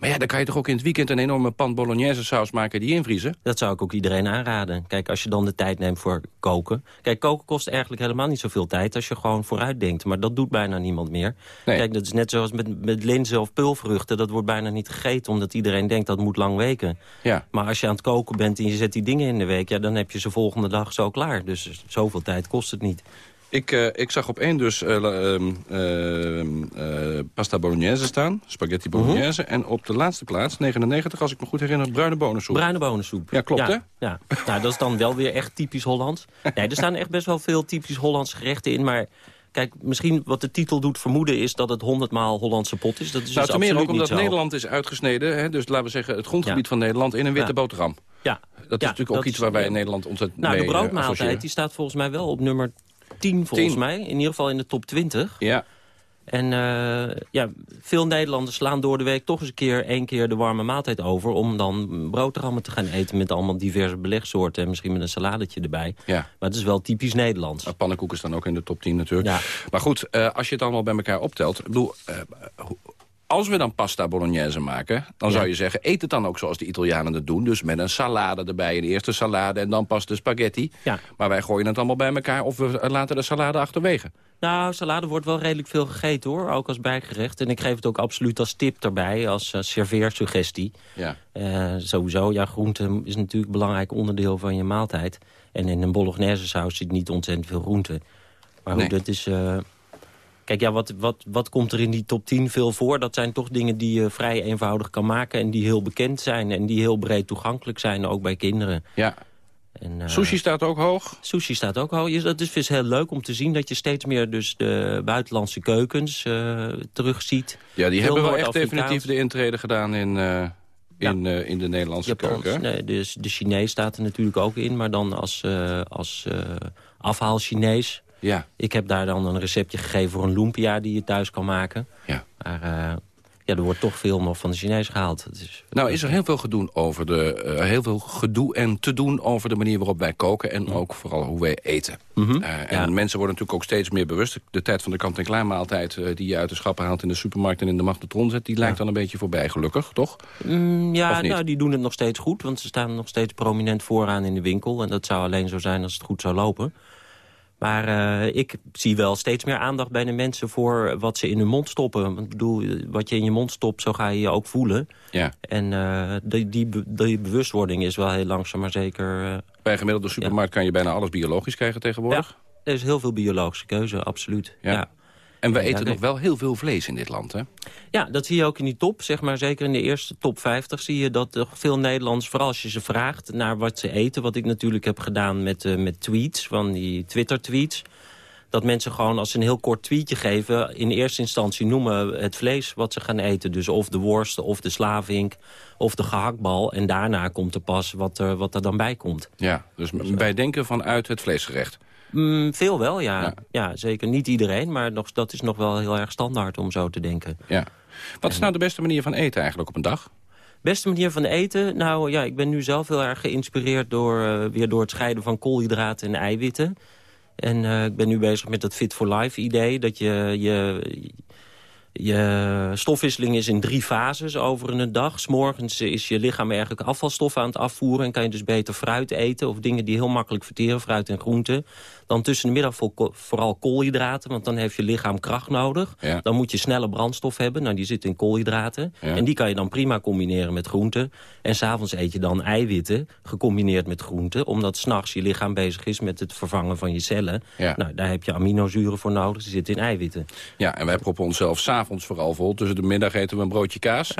Speaker 6: Maar ja, dan kan je toch ook in het weekend een enorme pan bolognese saus maken die invriezen?
Speaker 21: Dat zou ik ook iedereen aanraden. Kijk, als je dan de tijd neemt voor koken. Kijk, koken kost eigenlijk helemaal niet zoveel tijd als je gewoon vooruit denkt. Maar dat doet bijna niemand meer.
Speaker 6: Nee.
Speaker 21: Kijk, dat is net zoals met, met linzen of pulvruchten. Dat wordt bijna niet gegeten, omdat iedereen denkt dat moet lang weken.
Speaker 6: Ja.
Speaker 21: Maar als je aan het koken bent en je zet die dingen in de week... Ja, dan heb je ze volgende dag zo klaar. Dus zoveel tijd kost het niet.
Speaker 6: Ik, eh, ik zag op één dus eh, ehm, ehm, eh, pasta bolognese staan, spaghetti bolognese. En op de laatste plaats, 99, als ik me goed herinner, bruine bonensoep.
Speaker 21: Bruine bonensoep.
Speaker 6: Ja, klopt
Speaker 21: ja,
Speaker 6: hè?
Speaker 21: Ja, nou, dat is dan wel weer echt typisch Hollands. Nee, er staan echt best wel veel typisch Hollandse gerechten in, maar... Kijk, misschien wat de titel doet vermoeden is dat het honderdmaal Hollandse pot is. Dat is
Speaker 6: nou,
Speaker 21: dus
Speaker 6: meer ook omdat. Nederland is uitgesneden. Hè, dus laten we zeggen het grondgebied
Speaker 21: Ja.
Speaker 6: van Nederland in een witte
Speaker 21: Ja.
Speaker 6: boterham.
Speaker 21: Ja.
Speaker 6: Dat is
Speaker 21: Ja,
Speaker 6: natuurlijk ook iets waar wij in Nederland ontzettend
Speaker 21: Nou, de
Speaker 6: mee,
Speaker 21: broodmaaltijd
Speaker 6: associëren.
Speaker 21: die staat volgens mij wel op nummer 10 volgens
Speaker 6: 10.
Speaker 21: mij. In ieder geval in de top 20.
Speaker 6: Ja.
Speaker 21: En eh, ja, veel Nederlanders slaan door de week toch eens een keer één keer de warme maaltijd over... om dan broodrammen te gaan eten met allemaal diverse belegsoorten... en misschien met een saladetje erbij.
Speaker 6: Ja.
Speaker 21: Maar het is wel typisch Nederlands.
Speaker 6: Maar pannenkoeken staan ook in de top 10 natuurlijk.
Speaker 21: Ja.
Speaker 6: Maar goed, eh, als je het allemaal bij elkaar optelt... Ik bedoel, ho- als we dan pasta bolognese maken... dan
Speaker 21: Ja.
Speaker 6: zou je zeggen, eet het dan ook zoals de Italianen het doen. Dus met een salade erbij. Een eerste salade en dan pas de spaghetti.
Speaker 21: Ja.
Speaker 6: Maar wij gooien het allemaal bij elkaar... of we eh, laten de salade achterwege.
Speaker 21: Nou, salade wordt wel redelijk veel gegeten hoor, ook als bijgerecht. En ik geef het ook absoluut als tip erbij, als eh, serveersuggestie.
Speaker 6: Ja.
Speaker 21: Eh, sowieso, ja, groente is natuurlijk een belangrijk onderdeel van je maaltijd. En in een bolognese saus zit niet ontzettend veel groente. Maar goed,
Speaker 6: Nee.
Speaker 21: dat is... Kijk, ja, wat, wat, wat komt er in die top 10 veel voor? Dat zijn toch dingen die je vrij eenvoudig kan maken... en die heel bekend zijn en die heel breed toegankelijk zijn, ook bij kinderen.
Speaker 6: Ja.
Speaker 21: En, eh,
Speaker 6: Sushi staat ook hoog.
Speaker 21: Sushi staat ook hoog. Dat is dus heel leuk om te zien dat je steeds meer dus de buitenlandse keukens eh terugziet.
Speaker 6: Ja, die
Speaker 21: Veel
Speaker 6: hebben wel echt definitief de intrede gedaan in, eh, in, in de Nederlandse
Speaker 21: Japans. Nee, dus de Chinees staat er natuurlijk ook in, maar dan als, eh als eh, afhaal Chinees.
Speaker 6: Ja.
Speaker 21: Ik heb daar dan een receptje gegeven voor een lumpia die je thuis kan maken.
Speaker 6: Ja.
Speaker 21: Maar eh, ja, er wordt toch veel nog van de Chinees gehaald. Is,
Speaker 6: Nou, is er heel veel gedoe over de, eh, heel veel gedoe en te doen over de manier waarop wij koken en ook vooral hoe wij eten.
Speaker 21: Mhm.
Speaker 6: Eh, en
Speaker 21: Ja.
Speaker 6: mensen worden natuurlijk ook steeds meer bewust. De tijd van de kant-en-klaar maaltijd die je uit de schappen haalt in de supermarkt en in de magnetron zet, die lijkt dan een beetje voorbij, gelukkig, toch?
Speaker 21: Mm, ja, nou, die doen het nog steeds goed, want ze staan nog steeds prominent vooraan in de winkel. En dat zou alleen zo zijn als het goed zou lopen. Maar eh, ik zie wel steeds meer aandacht bij de mensen voor wat ze in hun mond stoppen. Want ik bedoel, wat je in je mond stopt, zo ga je je ook voelen.
Speaker 6: Ja.
Speaker 21: En eh, die, die, die bewustwording is wel heel langzaam maar zeker... eh,
Speaker 6: Bij een gemiddelde supermarkt kan je bijna alles biologisch krijgen tegenwoordig.
Speaker 21: er is heel veel biologische keuze, absoluut.
Speaker 6: Ja.
Speaker 21: Ja.
Speaker 6: En we
Speaker 21: Ja,
Speaker 6: eten nog wel heel veel vlees in dit land, hè?
Speaker 21: Ja, dat zie je ook in die top. Zeg maar, zeker in de eerste top 50 zie je dat er veel Nederlanders... vooral als je ze vraagt naar wat ze eten... wat ik natuurlijk heb gedaan met, eh, met tweets, van die Twitter-tweets... dat mensen gewoon als ze een heel kort tweetje geven... in eerste instantie noemen het vlees wat ze gaan eten. Dus of de worst, of de slavink, of de gehaktbal. En daarna komt er pas wat er, wat er dan bij komt.
Speaker 6: Ja, dus wij denken vanuit het vleesgerecht.
Speaker 21: Mm, veel wel, ja.
Speaker 6: Ja.
Speaker 21: ja. zeker. Niet iedereen, maar nog, dat is nog wel heel erg standaard om zo te denken.
Speaker 6: Ja. Wat is nou de beste manier van eten eigenlijk op een dag?
Speaker 21: Beste manier van eten? Nou ja, ik ben nu zelf heel erg geïnspireerd door, eh, weer door het scheiden van koolhydraten en eiwitten. En eh, ik ben nu bezig met dat Fit for Life idee. Dat je, je, je stofwisseling is in drie fases over een dag. S'morgens is je lichaam eigenlijk afvalstoffen aan het afvoeren... en kan je dus beter fruit eten of dingen die heel makkelijk verteren, fruit en groenten. Dan tussen de middag voor- vooral koolhydraten, want dan heeft je lichaam kracht nodig.
Speaker 6: Ja.
Speaker 21: Dan moet je snelle brandstof hebben, nou die zit in koolhydraten.
Speaker 6: Ja.
Speaker 21: En die kan je dan prima combineren met groenten. En s'avonds eet je dan eiwitten, gecombineerd met groenten... omdat s'nachts je lichaam bezig is met het vervangen van je cellen.
Speaker 6: Ja.
Speaker 21: Nou, daar heb je aminozuren voor nodig, die zitten in eiwitten.
Speaker 6: Ja, en wij proppen onszelf s'avonds s'avonds vooral vol. Tussen de middag eten we een broodje kaas.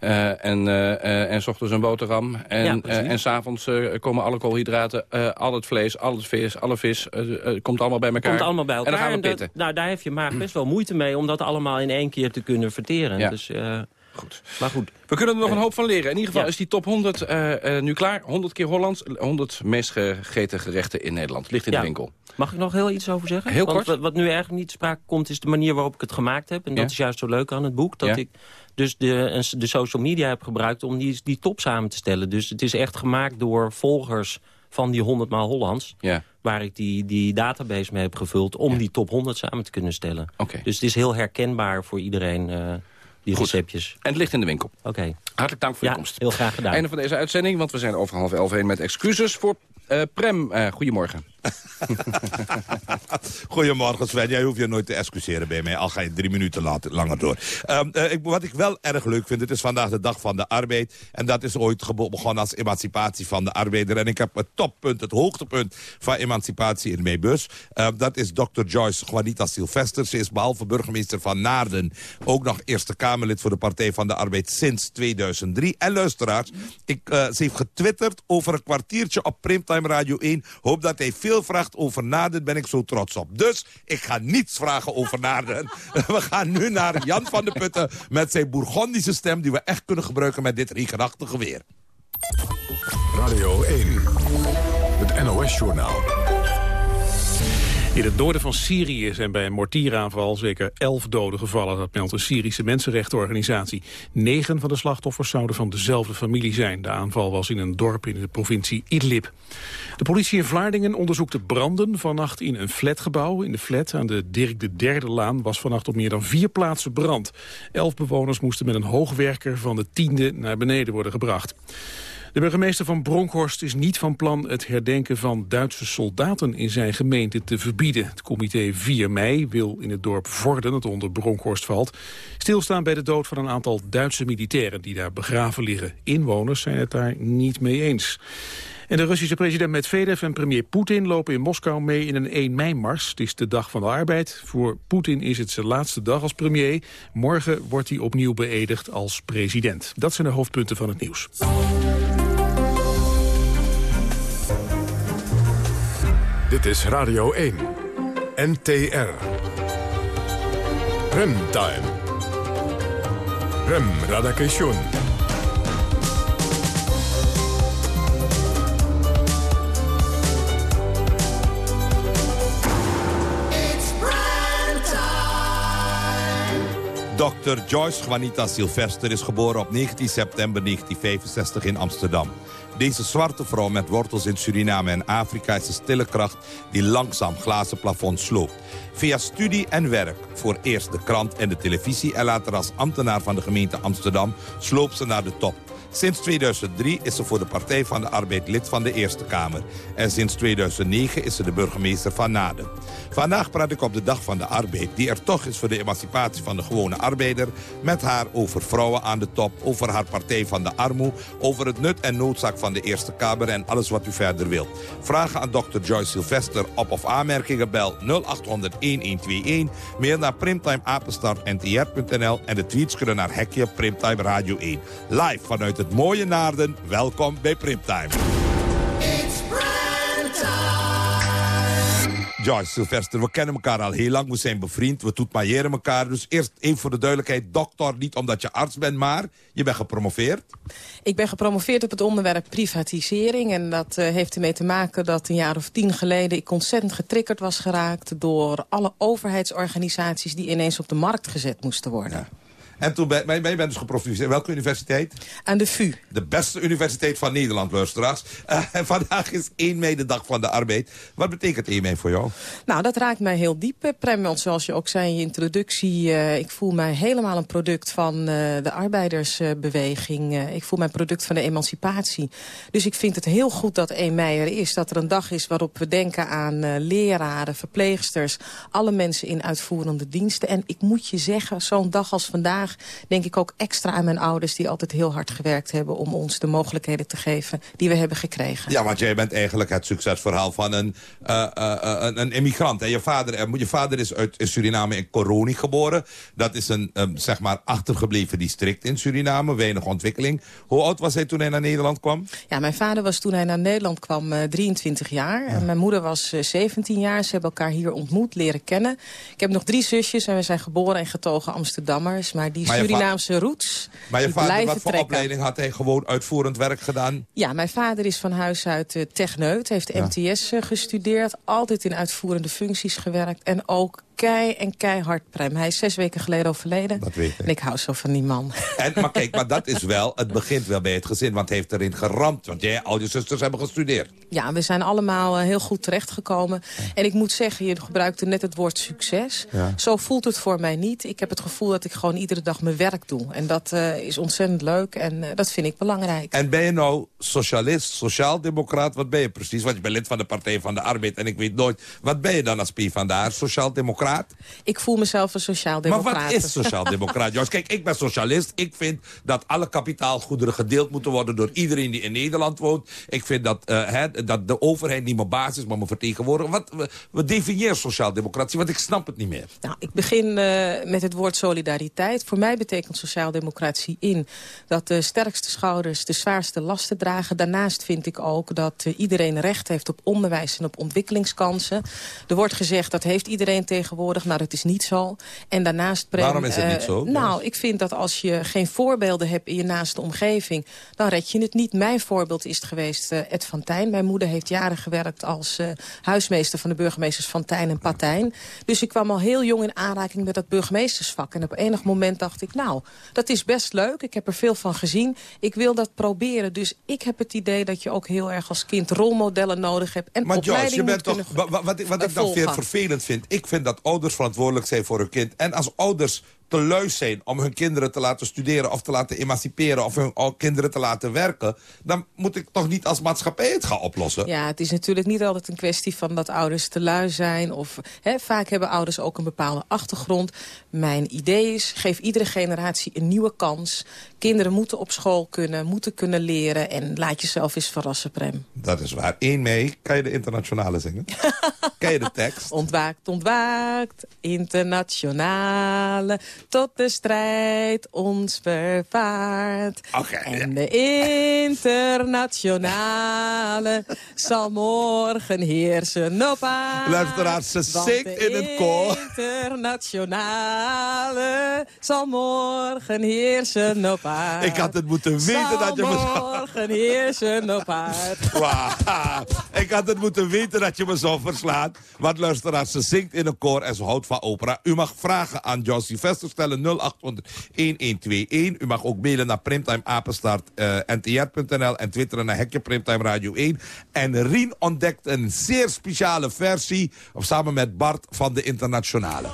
Speaker 6: Eh, en, uh, en s ochtends een boterham. En, ja, en s'avonds komen alle koolhydraten, al het vlees, al het vis, alle vis. komt allemaal bij elkaar.
Speaker 21: Komt allemaal bij elkaar.
Speaker 6: En dan gaan we pitten.
Speaker 21: Dat, nou, daar heeft je maag best wel moeite mee om dat allemaal in één keer te kunnen verteren.
Speaker 6: Ja.
Speaker 21: Dus,
Speaker 6: Goed.
Speaker 21: Maar goed.
Speaker 6: We kunnen er nog een hoop van leren. In ieder geval is die top 100 uh, uh, nu klaar. 100 keer Hollands. 100 meest gegeten gerechten in Nederland. Ligt in
Speaker 21: ja.
Speaker 6: de winkel.
Speaker 21: Mag ik nog heel iets over zeggen?
Speaker 6: Heel kort.
Speaker 21: Wat, wat nu eigenlijk niet sprake komt, is de manier waarop ik het gemaakt heb. En dat is juist zo leuk aan het boek. Dat
Speaker 6: Ja.
Speaker 21: ik dus de, de social media heb gebruikt om die, die top samen te stellen. Dus het is echt gemaakt door volgers van die 100 maal Hollands.
Speaker 6: Ja.
Speaker 21: Waar ik die, die database mee heb gevuld om die top 100 samen te kunnen stellen. Dus het is heel herkenbaar voor iedereen, eh, die
Speaker 6: Goed.
Speaker 21: receptjes.
Speaker 6: En het ligt in de winkel.
Speaker 21: Oké.
Speaker 6: Hartelijk dank voor
Speaker 21: Ja,
Speaker 6: je komst.
Speaker 21: heel graag gedaan.
Speaker 6: Einde van deze uitzending, want we zijn over half elf heen met excuses voor eh, Prem. Eh, goedemorgen. <laughs>
Speaker 22: Goedemorgen Sven, jij hoeft je nooit te excuseren bij mij, al ga je drie minuten later, langer door. Ehm, eh, wat ik wel erg leuk vind, het is vandaag de dag van de arbeid. En dat is ooit begonnen als emancipatie van de arbeider. En ik heb het toppunt, het hoogtepunt van emancipatie in mijn bus. Ehm, dat is Dr. Joyce Juanita Sylvester. Ze is behalve burgemeester van Naarden ook nog Eerste Kamerlid voor de Partij van de Arbeid sinds 2003. En luisteraars, ik, eh, ze heeft getwitterd over een kwartiertje op Primetime Radio 1. Hoop dat hij veel vraagt over Naarden, ben ik zo trots op. Dus ik ga niets vragen over Naarden. <laughs> We gaan nu naar Jan van der Putten met zijn Bourgondische stem... die we echt kunnen gebruiken met dit regenachtige weer.
Speaker 1: Radio 1, het NOS-journaal.
Speaker 2: In het noorden van Syrië zijn bij een mortieraanval zeker elf doden gevallen. Dat meldt een Syrische mensenrechtenorganisatie. Negen van de slachtoffers zouden van dezelfde familie zijn. De aanval was in een dorp in de provincie Idlib. De politie in Vlaardingen onderzoekt de branden vannacht in een flatgebouw. In de flat aan de Dirk de Derde Laan was vannacht op meer dan vier plaatsen brand. Elf bewoners moesten met een hoogwerker van de tiende naar beneden worden gebracht. De burgemeester van Bronkhorst is niet van plan het herdenken van Duitse soldaten in zijn gemeente te verbieden. Het comité 4 mei wil in het dorp Vorden, dat onder Bronkhorst valt, stilstaan bij de dood van een aantal Duitse militairen die daar begraven liggen. Inwoners zijn het daar niet mee eens. En de Russische president Medvedev en premier Poetin lopen in Moskou mee in een 1 mei-mars. Het is de dag van de arbeid. Voor Poetin is het zijn laatste dag als premier. Morgen wordt hij opnieuw beëdigd als president. Dat zijn de hoofdpunten van het nieuws.
Speaker 1: Dit is Radio 1, NTR. Remtime. Rem Radakation.
Speaker 22: Dr. Joyce Juanita Sylvester is geboren op 19 september 1965 in Amsterdam. Deze zwarte vrouw met wortels in Suriname en Afrika is een stille kracht die langzaam glazen plafond sloopt. Via studie en werk, voor eerst de krant en de televisie en later als ambtenaar van de gemeente Amsterdam, sloopt ze naar de top. Sinds 2003 is ze voor de Partij van de Arbeid lid van de Eerste Kamer. En sinds 2009 is ze de burgemeester van Naden. Vandaag praat ik op de Dag van de Arbeid, die er toch is voor de emancipatie van de gewone arbeider, met haar over vrouwen aan de top, over haar Partij van de Armoe, over het nut en noodzaak van de Eerste Kamer en alles wat u verder wilt. Vragen aan Dr. Joyce Sylvester op of aanmerkingen bel 0800 1121, mail naar primtimeapenstartntr.nl en de tweets kunnen naar hekje Primtime Radio 1. Live vanuit het mooie Naarden, welkom bij Primtime. Joyce Sylvester, we kennen elkaar al heel lang. We zijn bevriend, we toetmailleren elkaar. Dus eerst even voor de duidelijkheid, dokter, niet omdat je arts bent, maar je bent gepromoveerd.
Speaker 23: Ik ben gepromoveerd op het onderwerp privatisering. En dat uh, heeft ermee te maken dat een jaar of tien geleden... ik ontzettend getriggerd was geraakt door alle overheidsorganisaties... die ineens op de markt gezet moesten worden.
Speaker 22: Ja. En toen ben, ben je bent dus gepromoveerd. Welke universiteit?
Speaker 23: Aan de VU.
Speaker 22: De beste universiteit van Nederland, luisteraars. Uh, en vandaag is 1 mei de dag van de arbeid. Wat betekent 1 mei voor jou?
Speaker 23: Nou, dat raakt mij heel diep, Prem. Want zoals je ook zei in je introductie... Uh, ik voel mij helemaal een product van uh, de arbeidersbeweging. ik voel mij een product van de emancipatie. Dus ik vind het heel goed dat 1 mei er is. Dat er een dag is waarop we denken aan leraren, verpleegsters... alle mensen in uitvoerende diensten. En ik moet je zeggen, zo'n dag als vandaag vandaag denk ik ook extra aan mijn ouders... die altijd heel hard gewerkt hebben om ons de mogelijkheden te geven... die we hebben gekregen.
Speaker 22: Ja, want jij bent eigenlijk het succesverhaal van een, uh, uh, een, een immigrant. En je vader, je vader is uit Suriname in Coroni geboren. Dat is een um, zeg maar achtergebleven district in Suriname. Weinig ontwikkeling. Hoe oud was hij toen hij naar Nederland kwam?
Speaker 23: Ja, mijn vader was toen hij naar Nederland kwam 23 jaar. En mijn moeder was 17 jaar. Ze hebben elkaar hier ontmoet, leren kennen. Ik heb nog drie zusjes en we zijn geboren en getogen Amsterdammers. Maar die maar Surinaamse roots,
Speaker 22: Maar je vader, wat voor
Speaker 23: trekken.
Speaker 22: opleiding had hij gewoon uitvoerend werk gedaan?
Speaker 23: Ja, mijn vader is van huis uit uh, techneut. Heeft ja. MTS uh, gestudeerd. Altijd in uitvoerende functies gewerkt. En ook kei en keihard prem. Hij is zes weken geleden overleden.
Speaker 22: Dat weet ik.
Speaker 23: En ik hou zo van die man. <laughs>
Speaker 22: En, maar kijk, maar dat is wel, het begint wel bij het gezin. Want hij heeft erin geramd. Want jij, al je zusters hebben gestudeerd.
Speaker 23: Ja, we zijn allemaal uh, heel goed terechtgekomen. En ik moet zeggen, je gebruikte net het woord succes.
Speaker 22: Ja.
Speaker 23: Zo voelt het voor mij niet. Ik heb het gevoel dat ik gewoon iedere dag mijn werk doe. En dat uh, is ontzettend leuk en uh, dat vind ik belangrijk.
Speaker 22: En ben je nou socialist, sociaaldemocraat? Wat ben je precies? Want je bent lid van de Partij van de Arbeid. En ik weet nooit, wat ben je dan als P van? Sociaaldemocraat?
Speaker 23: Ik voel mezelf een sociaaldemocraat.
Speaker 22: Maar wat is sociaaldemocraat, Jos? Kijk, ik ben socialist. Ik vind dat alle kapitaalgoederen gedeeld moeten worden... door iedereen die in Nederland woont. Ik vind dat, uh, hè, dat de overheid niet mijn baas is, maar mijn vertegenwoordiger. Wat, wat definieert sociaaldemocratie? Want ik snap het niet meer.
Speaker 23: Nou, ik begin uh, met het woord solidariteit. Voor mij betekent sociaaldemocratie in dat de sterkste schouders de zwaarste lasten dragen. Daarnaast vind ik ook dat uh, iedereen recht heeft op onderwijs en op ontwikkelingskansen. Er wordt gezegd dat heeft iedereen tegenwoordig. Nou, dat is niet zo. En daarnaast... Prem,
Speaker 22: Waarom is het niet zo?
Speaker 23: Nou, ik vind dat als je geen voorbeelden hebt in je naaste omgeving... dan red je het niet. Mijn voorbeeld is het geweest Ed van Tijn. Mijn moeder heeft jaren gewerkt als huismeester van de burgemeesters Van Tijn en Patijn. Dus ik kwam al heel jong in aanraking met dat burgemeestersvak. En op enig moment dacht ik, nou, dat is best leuk. Ik heb er veel van gezien. Ik wil dat proberen. Dus ik heb het idee dat je ook heel erg als kind rolmodellen nodig hebt. En
Speaker 22: maar
Speaker 23: Jos,
Speaker 22: je bent toch, wat, wat, wat ik dan veel vervelend vind... ik vind dat ouders verantwoordelijk zijn voor hun kind. En als ouders te lui zijn om hun kinderen te laten studeren... of te laten emanciperen of hun kinderen te laten werken... dan moet ik toch niet als maatschappij het gaan oplossen?
Speaker 23: Ja, het is natuurlijk niet altijd een kwestie van dat ouders te lui zijn. Of, hè, vaak hebben ouders ook een bepaalde achtergrond. Mijn idee is, geef iedere generatie een nieuwe kans. Kinderen moeten op school kunnen, moeten kunnen leren... en laat jezelf eens verrassen, Prem.
Speaker 22: Dat is waar. 1 mei, kan je de internationale zingen? kan je de tekst? <laughs>
Speaker 23: Ontwaakt, ontwaakt, internationale tot de strijd ons vervaart.
Speaker 22: Okay,
Speaker 23: en
Speaker 22: ja.
Speaker 23: de internationale zal morgen heersen op aarde.
Speaker 22: Luisteraars, ze zingt in het koor.
Speaker 23: internationale zal morgen heersen op aarde.
Speaker 22: Ik had het moeten weten
Speaker 23: zal
Speaker 22: dat je me...
Speaker 23: morgen heersen op aarde. <laughs>
Speaker 22: Wow. Ik had het moeten weten dat je me zo verslaat. Want luisteraars, ze zingt in een koor en ze houdt van opera. U mag vragen aan John Sylvester stellen 0800-1121. U mag ook mailen naar primtimeapenstaart.ntr.nl uh, en twitteren naar Hekje Primtime Radio 1. En Rien ontdekt een zeer speciale versie, of samen met Bart van de Internationale.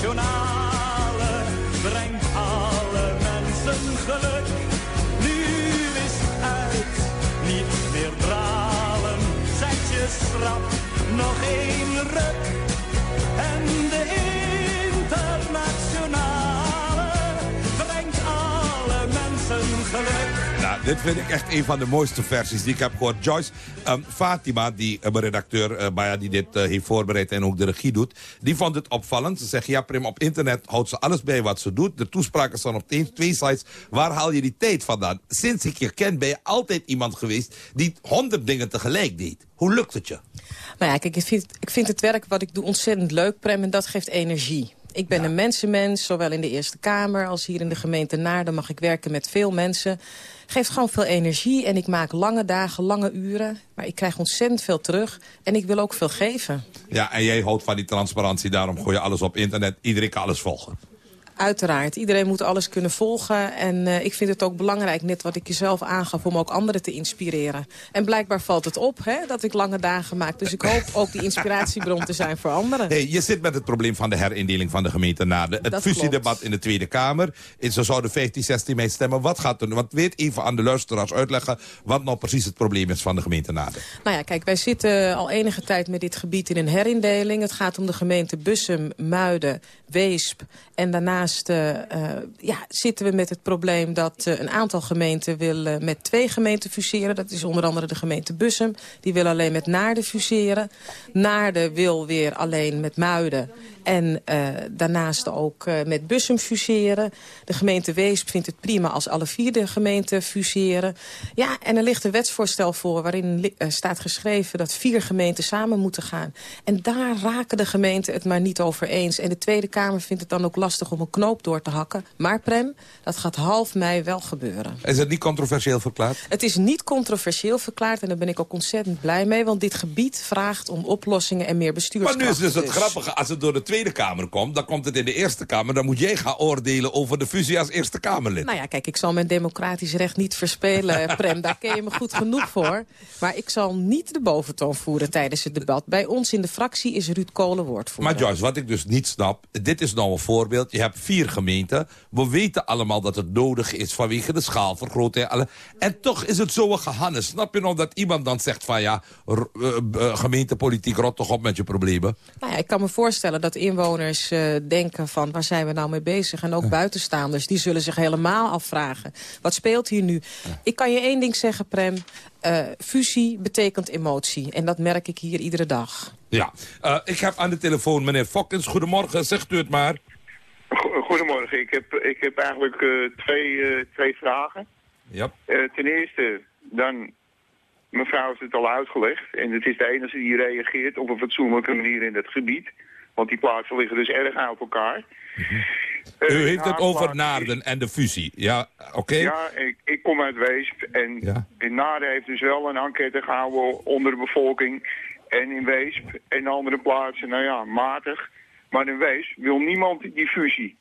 Speaker 24: Internationale brengt alle mensen geluk. Nu is het uit, niet meer dralen. Zet je strap, nog één ruk. En
Speaker 22: dit vind ik echt een van de mooiste versies die ik heb gehoord. Joyce, um, Fatima, die uh, mijn redacteur uh, Maya, die dit uh, heeft voorbereid en ook de regie doet... die vond het opvallend. Ze zegt, ja Prim, op internet houdt ze alles bij wat ze doet. De toespraken staan op twee sites. Waar haal je die tijd vandaan? Sinds ik je ken ben je altijd iemand geweest... die honderd dingen tegelijk deed. Hoe lukt het je?
Speaker 23: Nou ja, kijk, ik vind, ik vind het werk wat ik doe ontzettend leuk, Prem, en dat geeft energie. Ik ben ja. een mensenmens, zowel in de Eerste Kamer als hier in de gemeente Naarden mag ik werken met veel mensen. Geeft gewoon veel energie en ik maak lange dagen, lange uren. Maar ik krijg ontzettend veel terug en ik wil ook veel geven.
Speaker 22: Ja, en jij houdt van die transparantie, daarom gooi je alles op internet. Iedereen kan alles volgen.
Speaker 23: Uiteraard. Iedereen moet alles kunnen volgen. En eh, ik vind het ook belangrijk, net wat ik jezelf aangaf... om ook anderen te inspireren. En blijkbaar valt het op hè, dat ik lange dagen maak. Dus ik hoop ook die inspiratiebron te zijn voor anderen.
Speaker 22: Je zit met het probleem van de herindeling van de gemeente Naarden. Het
Speaker 23: Dat
Speaker 22: fusiedebat in de Tweede Kamer. Ze zouden 15, 16 mei stemmen. Wat gaat er nu? Wat weet even aan de luisteraars uitleggen... wat nou precies het probleem is van de gemeente Naarden?
Speaker 23: Nou ja, kijk, wij zitten al enige tijd met dit gebied in een herindeling. Het gaat om de gemeente Bussum, Muiden, Weesp. En daarnaast eh, eh, ja, zitten we met het probleem dat eh, een aantal gemeenten willen met twee gemeenten fuseren. Dat is onder andere de gemeente Bussum. Die wil alleen met Naarden fuseren. Naarden wil weer alleen met Muiden. En eh, daarnaast ook eh, met Bussum fuseren. De gemeente Weesp vindt het prima als alle vier de gemeenten fuseren. Ja, en er ligt een wetsvoorstel voor waarin eh, staat geschreven... dat vier gemeenten samen moeten gaan. En daar raken de gemeenten het maar niet over eens. En de Tweede Kamer vindt het dan ook lastig om een knoop door te hakken. Maar Prem, dat gaat half mei wel gebeuren.
Speaker 22: Is het niet controversieel verklaard?
Speaker 23: Het is niet controversieel verklaard en daar ben ik ook ontzettend blij mee. Want dit gebied vraagt om oplossingen en meer
Speaker 22: Maar
Speaker 23: bestuurskracht.
Speaker 22: nu is dus het
Speaker 23: Dus-
Speaker 22: grappige, als het door de Tweede Kamer komt... dan komt het in de Eerste Kamer. Dan moet jij gaan oordelen over de fusie als Eerste Kamerlid.
Speaker 23: Nou ja, kijk, ik zal mijn democratisch recht niet verspelen, <laughs> Prem. Daar ken je me goed genoeg voor. Maar ik zal niet de boventoon voeren tijdens het debat. Bij ons in de fractie is Ruud Kolen woordvoerder.
Speaker 22: Maar Joyce, wat ik dus niet snap... dit is nou een voorbeeld. Je hebt vier gemeenten. We weten allemaal dat het nodig is vanwege de schaalvergroting. en alle- En toch is het zo een gehannes. Snap je nou dat iemand dan zegt van... ja, eh, eh, gemeentepolitiek, rot toch op met je problemen?
Speaker 23: Nou ja, ik kan me voorstellen dat inwoners eh, denken van... waar zijn we nou mee bezig? En ook buitenstaanders, die zullen zich helemaal afvragen. Wat speelt hier nu? Ik kan je één ding zeggen, Prem. Eh, fusie betekent emotie. En dat merk ik hier iedere dag.
Speaker 22: Ja, Eh, ik heb aan de telefoon meneer Fokkens. Goedemorgen, zegt u het maar.
Speaker 25: Go- Goedemorgen. Ik heb, ik heb eigenlijk eh, twee, eh, twee vragen.
Speaker 22: Ja.
Speaker 25: Eh, ten eerste, dan, mevrouw heeft het al uitgelegd. En het is de enige die reageert op een fatsoenlijke manier in het gebied. Want die plaatsen liggen dus erg uit elkaar. Eh,
Speaker 22: U heeft het over Naarden en de fusie. Ja, oké.
Speaker 25: Ja, ik, ik kom uit Weesp. En in Naarden heeft dus wel een enquête gehouden onder de bevolking. En in Weesp en andere plaatsen, nou ja, matig. Maar in Weesp wil niemand die fusie.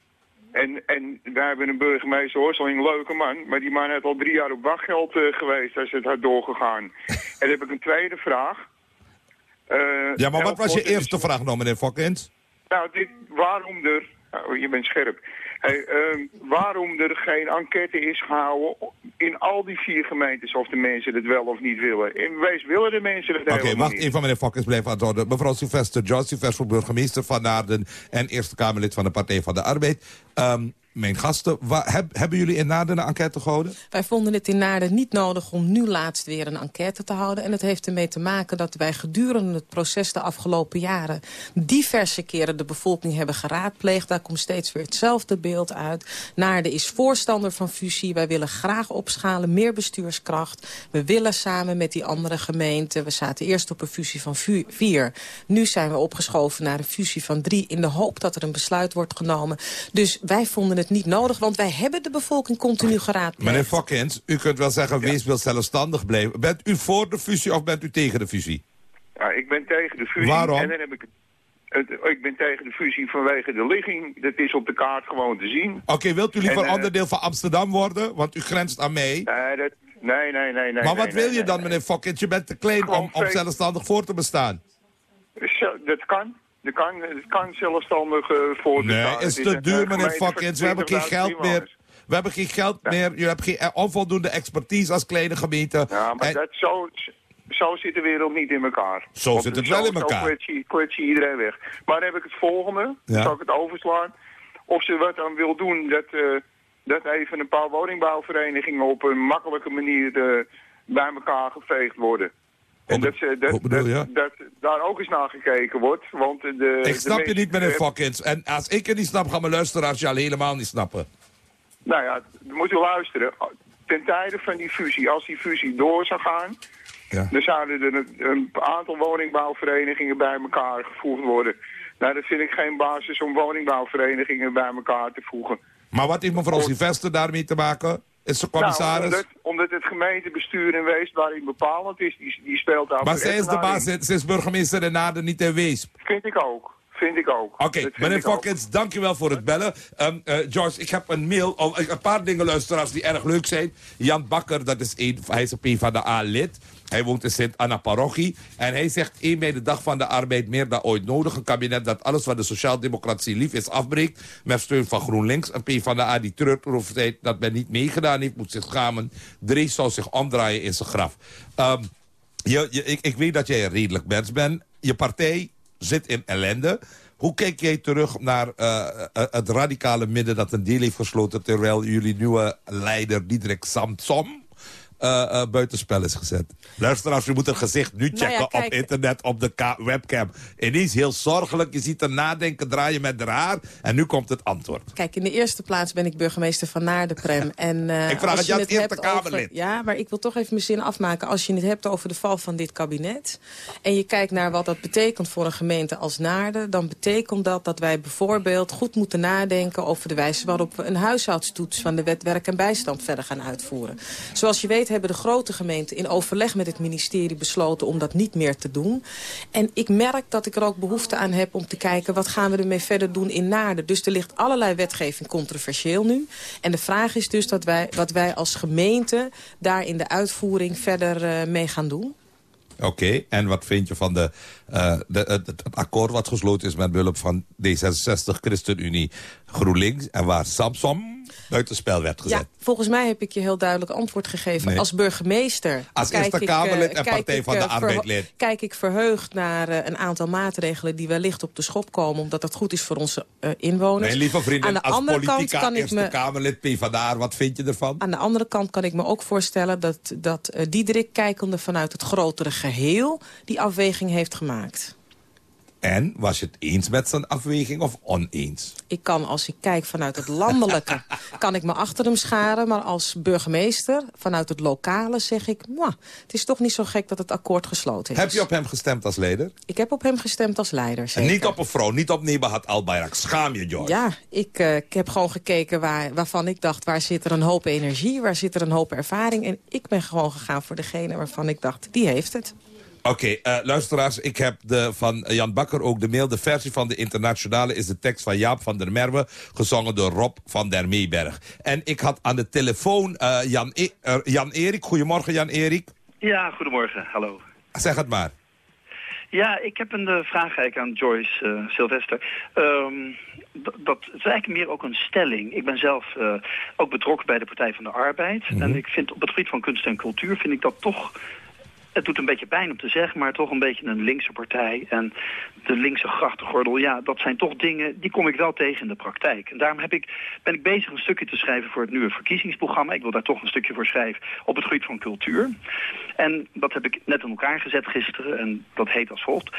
Speaker 25: En, en wij hebben een burgemeester, Horseling, een leuke man. Maar die man heeft al drie jaar op wachtgeld eh, geweest als het had doorgegaan. <laughs> en dan heb ik een tweede vraag. Eh,
Speaker 22: Ja, maar wat was je
Speaker 25: het is-
Speaker 22: eerste vraag nou, meneer Fokkens?
Speaker 25: nou, dit, waarom er... Oh, je bent scherp. Hey, ehm, waarom er geen enquête is gehouden in al die vier gemeentes of de mensen het wel of niet willen. In Wees willen de mensen het
Speaker 22: Oké,
Speaker 25: helemaal
Speaker 22: wacht
Speaker 25: niet.
Speaker 22: even, meneer Fokkens, blijf antwoorden. Mevrouw Sylvester Joyce, Sylvester burgemeester van Naarden... en Eerste Kamerlid van de Partij van de Arbeid. Ehm, mijn gasten, hebben jullie in Naarden een enquête gehouden?
Speaker 23: Wij vonden het in Naarden niet nodig om nu laatst weer een enquête te houden. En het heeft ermee te maken dat wij gedurende het proces de afgelopen jaren... diverse keren de bevolking hebben geraadpleegd. Daar komt steeds weer hetzelfde beeld uit. Naarden is voorstander van fusie. Wij willen graag opschalen, meer bestuurskracht. We willen samen met die andere gemeenten... we zaten eerst op een fusie van vier. Nu zijn we opgeschoven naar een fusie van drie... in de hoop dat er een besluit wordt genomen. Dus wij vonden het niet nodig, want wij hebben de bevolking continu geraadpleegd.
Speaker 22: Meneer Fokkens, u kunt wel zeggen, wees wil zelfstandig blijven. Bent u voor de fusie of bent u tegen de fusie?
Speaker 25: Ja, ik ben tegen de fusie.
Speaker 22: Waarom?
Speaker 25: En dan heb ik, het, ik ben tegen de fusie vanwege de ligging. Dat is op de kaart gewoon te zien.
Speaker 22: Oké, wilt u liever
Speaker 25: En, eh,
Speaker 22: onderdeel van Amsterdam worden? Want u grenst aan mij.
Speaker 25: Nee, dat, nee, nee, nee. nee
Speaker 22: maar wat
Speaker 25: nee,
Speaker 22: wil
Speaker 25: nee,
Speaker 22: je dan,
Speaker 25: nee.
Speaker 22: meneer Fokkens? Je bent te klein om, om zelfstandig voor te bestaan.
Speaker 25: Zo, Dat kan. Dat kan, het kan zelfstandig eh voor
Speaker 22: Nee,
Speaker 25: staan.
Speaker 22: is
Speaker 25: Het
Speaker 22: te duur,
Speaker 25: eh,
Speaker 22: meneer Fokkens. We hebben geen
Speaker 25: 20.000
Speaker 22: geld meer. We hebben geen geld meer. Je hebt geen eh, onvoldoende expertise als kleine gemeente.
Speaker 25: Ja, maar
Speaker 22: En-
Speaker 25: dat, zo, zo zit de wereld niet in elkaar.
Speaker 22: Zo
Speaker 25: Want
Speaker 22: zit het wel in elkaar.
Speaker 25: Zo klets je, iedereen weg. Maar dan heb ik het volgende.
Speaker 22: Ja.
Speaker 25: Zal ik het overslaan? Of ze wat dan wil doen, dat, dat even een paar woningbouwverenigingen op een makkelijke manier bij elkaar geveegd worden. En dat, ze, dat,
Speaker 22: bedoel
Speaker 25: dat, dat daar ook eens naar gekeken wordt. Want de,
Speaker 22: Ik
Speaker 25: de
Speaker 22: snap je niet, meneer
Speaker 25: eh,
Speaker 22: Fokkens. En als ik het niet snap, gaan mijn luisteraars je al helemaal niet snappen.
Speaker 25: Nou ja, moet u luisteren. Ten tijde van die fusie, als die fusie door zou gaan... dan zouden er een, een aantal woningbouwverenigingen bij elkaar gevoegd worden. Nou, dat vind ik geen basis om woningbouwverenigingen bij elkaar te voegen.
Speaker 22: Maar wat heeft mevrouw Sylvester daarmee te maken? Is ze commissaris?
Speaker 25: Nou, omdat, omdat het gemeentebestuur in Weesp daarin bepalend is, die, die speelt daar
Speaker 22: maar zij is de baas, ze is burgemeester in Naarden, niet in Weesp.
Speaker 25: Vind ik ook. vind ik ook.
Speaker 22: Oké,
Speaker 25: vind
Speaker 22: meneer. Fokkens, dankjewel voor het bellen. Eh, George, ik heb een mail, oh, een paar dingen luisteraars die erg leuk zijn. Jan Bakker, dat is een, hij is een van de A-lid. Hij woont in Sint-Anna Parochie. En hij zegt, 1 mei de dag van de arbeid meer dan ooit nodig. Een kabinet dat alles wat de sociaaldemocratie lief is afbreekt. Met steun van GroenLinks. Een P van de A die treurt erover tijd dat men niet meegedaan heeft. Moet zich schamen. Drees zou zich omdraaien in zijn graf. Ehm, je, ik, ik weet dat jij een redelijk mens bent. Je partij zit in ellende. Hoe kijk jij terug naar eh, eh, het radicale midden dat een deal heeft gesloten... terwijl jullie nieuwe leider Diederik Samsom eh, eh, buitenspel is gezet? Luisteraars, u moet het gezicht nu
Speaker 23: Nou ja,
Speaker 22: checken op internet, op de webcam. Ineens heel zorgelijk, je ziet er nadenken, draaien met de haar... en nu komt het antwoord.
Speaker 23: Kijk, in de eerste plaats ben ik burgemeester van Naardenprem. <laughs> En, eh,
Speaker 22: Ik vraag
Speaker 23: als
Speaker 22: het je
Speaker 23: het over-
Speaker 22: Kamerlid.
Speaker 23: Ja, maar ik wil toch even mijn zin afmaken. Als je het hebt over de val van dit kabinet... en je kijkt naar wat dat betekent voor een gemeente als Naarden... dan betekent dat dat wij bijvoorbeeld goed moeten nadenken... over de wijze waarop we een huishoudstoets van de wet werk en bijstand verder gaan uitvoeren. Zoals je weet hebben de grote gemeenten in overleg met het ministerie besloten... om dat niet meer te doen. En ik merk dat ik er ook behoefte aan heb om te kijken... wat gaan we ermee verder doen in Naarden. Dus er ligt allerlei wetgeving controversieel nu. En de vraag is dus dat wij, wat wij als gemeente... daar in de uitvoering verder eh, mee gaan doen.
Speaker 22: Oké, en wat vind je van de, eh, de, het, akkoord wat gesloten is met behulp van D66, ChristenUnie, GroenLinks... en waar Samsom buitenspel werd gezet?
Speaker 23: Ja, volgens mij heb ik je heel duidelijk antwoord gegeven.
Speaker 22: Nee.
Speaker 23: Als burgemeester...
Speaker 22: Als Eerste Kamerlid
Speaker 23: eh,
Speaker 22: en Partij
Speaker 23: ik,
Speaker 22: van de
Speaker 23: eh,
Speaker 22: Arbeid-lid.
Speaker 23: Kijk ik verheugd naar eh, een aantal maatregelen... die wellicht op de schop komen... omdat dat goed is voor onze inwoners.
Speaker 22: Mijn lieve
Speaker 23: Aan
Speaker 22: vrienden,
Speaker 23: de
Speaker 22: als
Speaker 23: andere kant
Speaker 22: politica
Speaker 23: kan ik
Speaker 22: Eerste
Speaker 23: me
Speaker 22: Kamerlid PvdA, wat vind je ervan?
Speaker 23: Aan de andere kant kan ik me ook voorstellen dat, dat eh, Diederik kijkende vanuit het grotere geheel die afweging heeft gemaakt.
Speaker 22: En, was je het eens met zijn afweging of oneens?
Speaker 23: Ik kan, als ik kijk vanuit het landelijke, <laughs> kan ik me achter hem scharen. Maar als burgemeester, vanuit het lokale, zeg ik... "Mwah, het is toch niet zo gek dat het akkoord gesloten is.
Speaker 22: Heb je op hem gestemd als leider?
Speaker 23: Ik heb op hem gestemd als leider,
Speaker 22: En niet op een vrouw, niet op Nebahat Al-Bayrak. Schaam je, George.
Speaker 23: Ja, ik, eh, ik heb gewoon gekeken waar, waarvan ik dacht... waar zit er een hoop energie, waar zit er een hoop ervaring. En ik ben gewoon gegaan voor degene waarvan ik dacht, die heeft het.
Speaker 22: Oké, eh, luisteraars, ik heb de, van Jan Bakker ook de mail. De versie van de internationale is de tekst van Jaap van der Merwe... gezongen door Rob van der Meeberg. En ik had aan de telefoon eh, Jan, e Jan Erik. Goedemorgen, Jan Erik.
Speaker 26: Ja, goedemorgen. Hallo.
Speaker 22: Zeg het maar.
Speaker 26: Ja, ik heb een eh, vraag eigenlijk aan Joyce Sylvester. Ehm, dat is eigenlijk meer ook een stelling. Ik ben zelf ook betrokken bij de Partij van de Arbeid. En ik vind op het gebied van kunst en cultuur vind ik dat toch... Het doet een beetje pijn om te zeggen, maar toch een beetje een linkse partij. En de linkse grachtengordel, ja, dat zijn toch dingen... die kom ik wel tegen in de praktijk. En daarom heb ik, ben ik bezig een stukje te schrijven voor het nieuwe verkiezingsprogramma. Ik wil daar toch een stukje voor schrijven op het gebied van cultuur. En dat heb ik net in elkaar gezet gisteren en dat heet als volgt.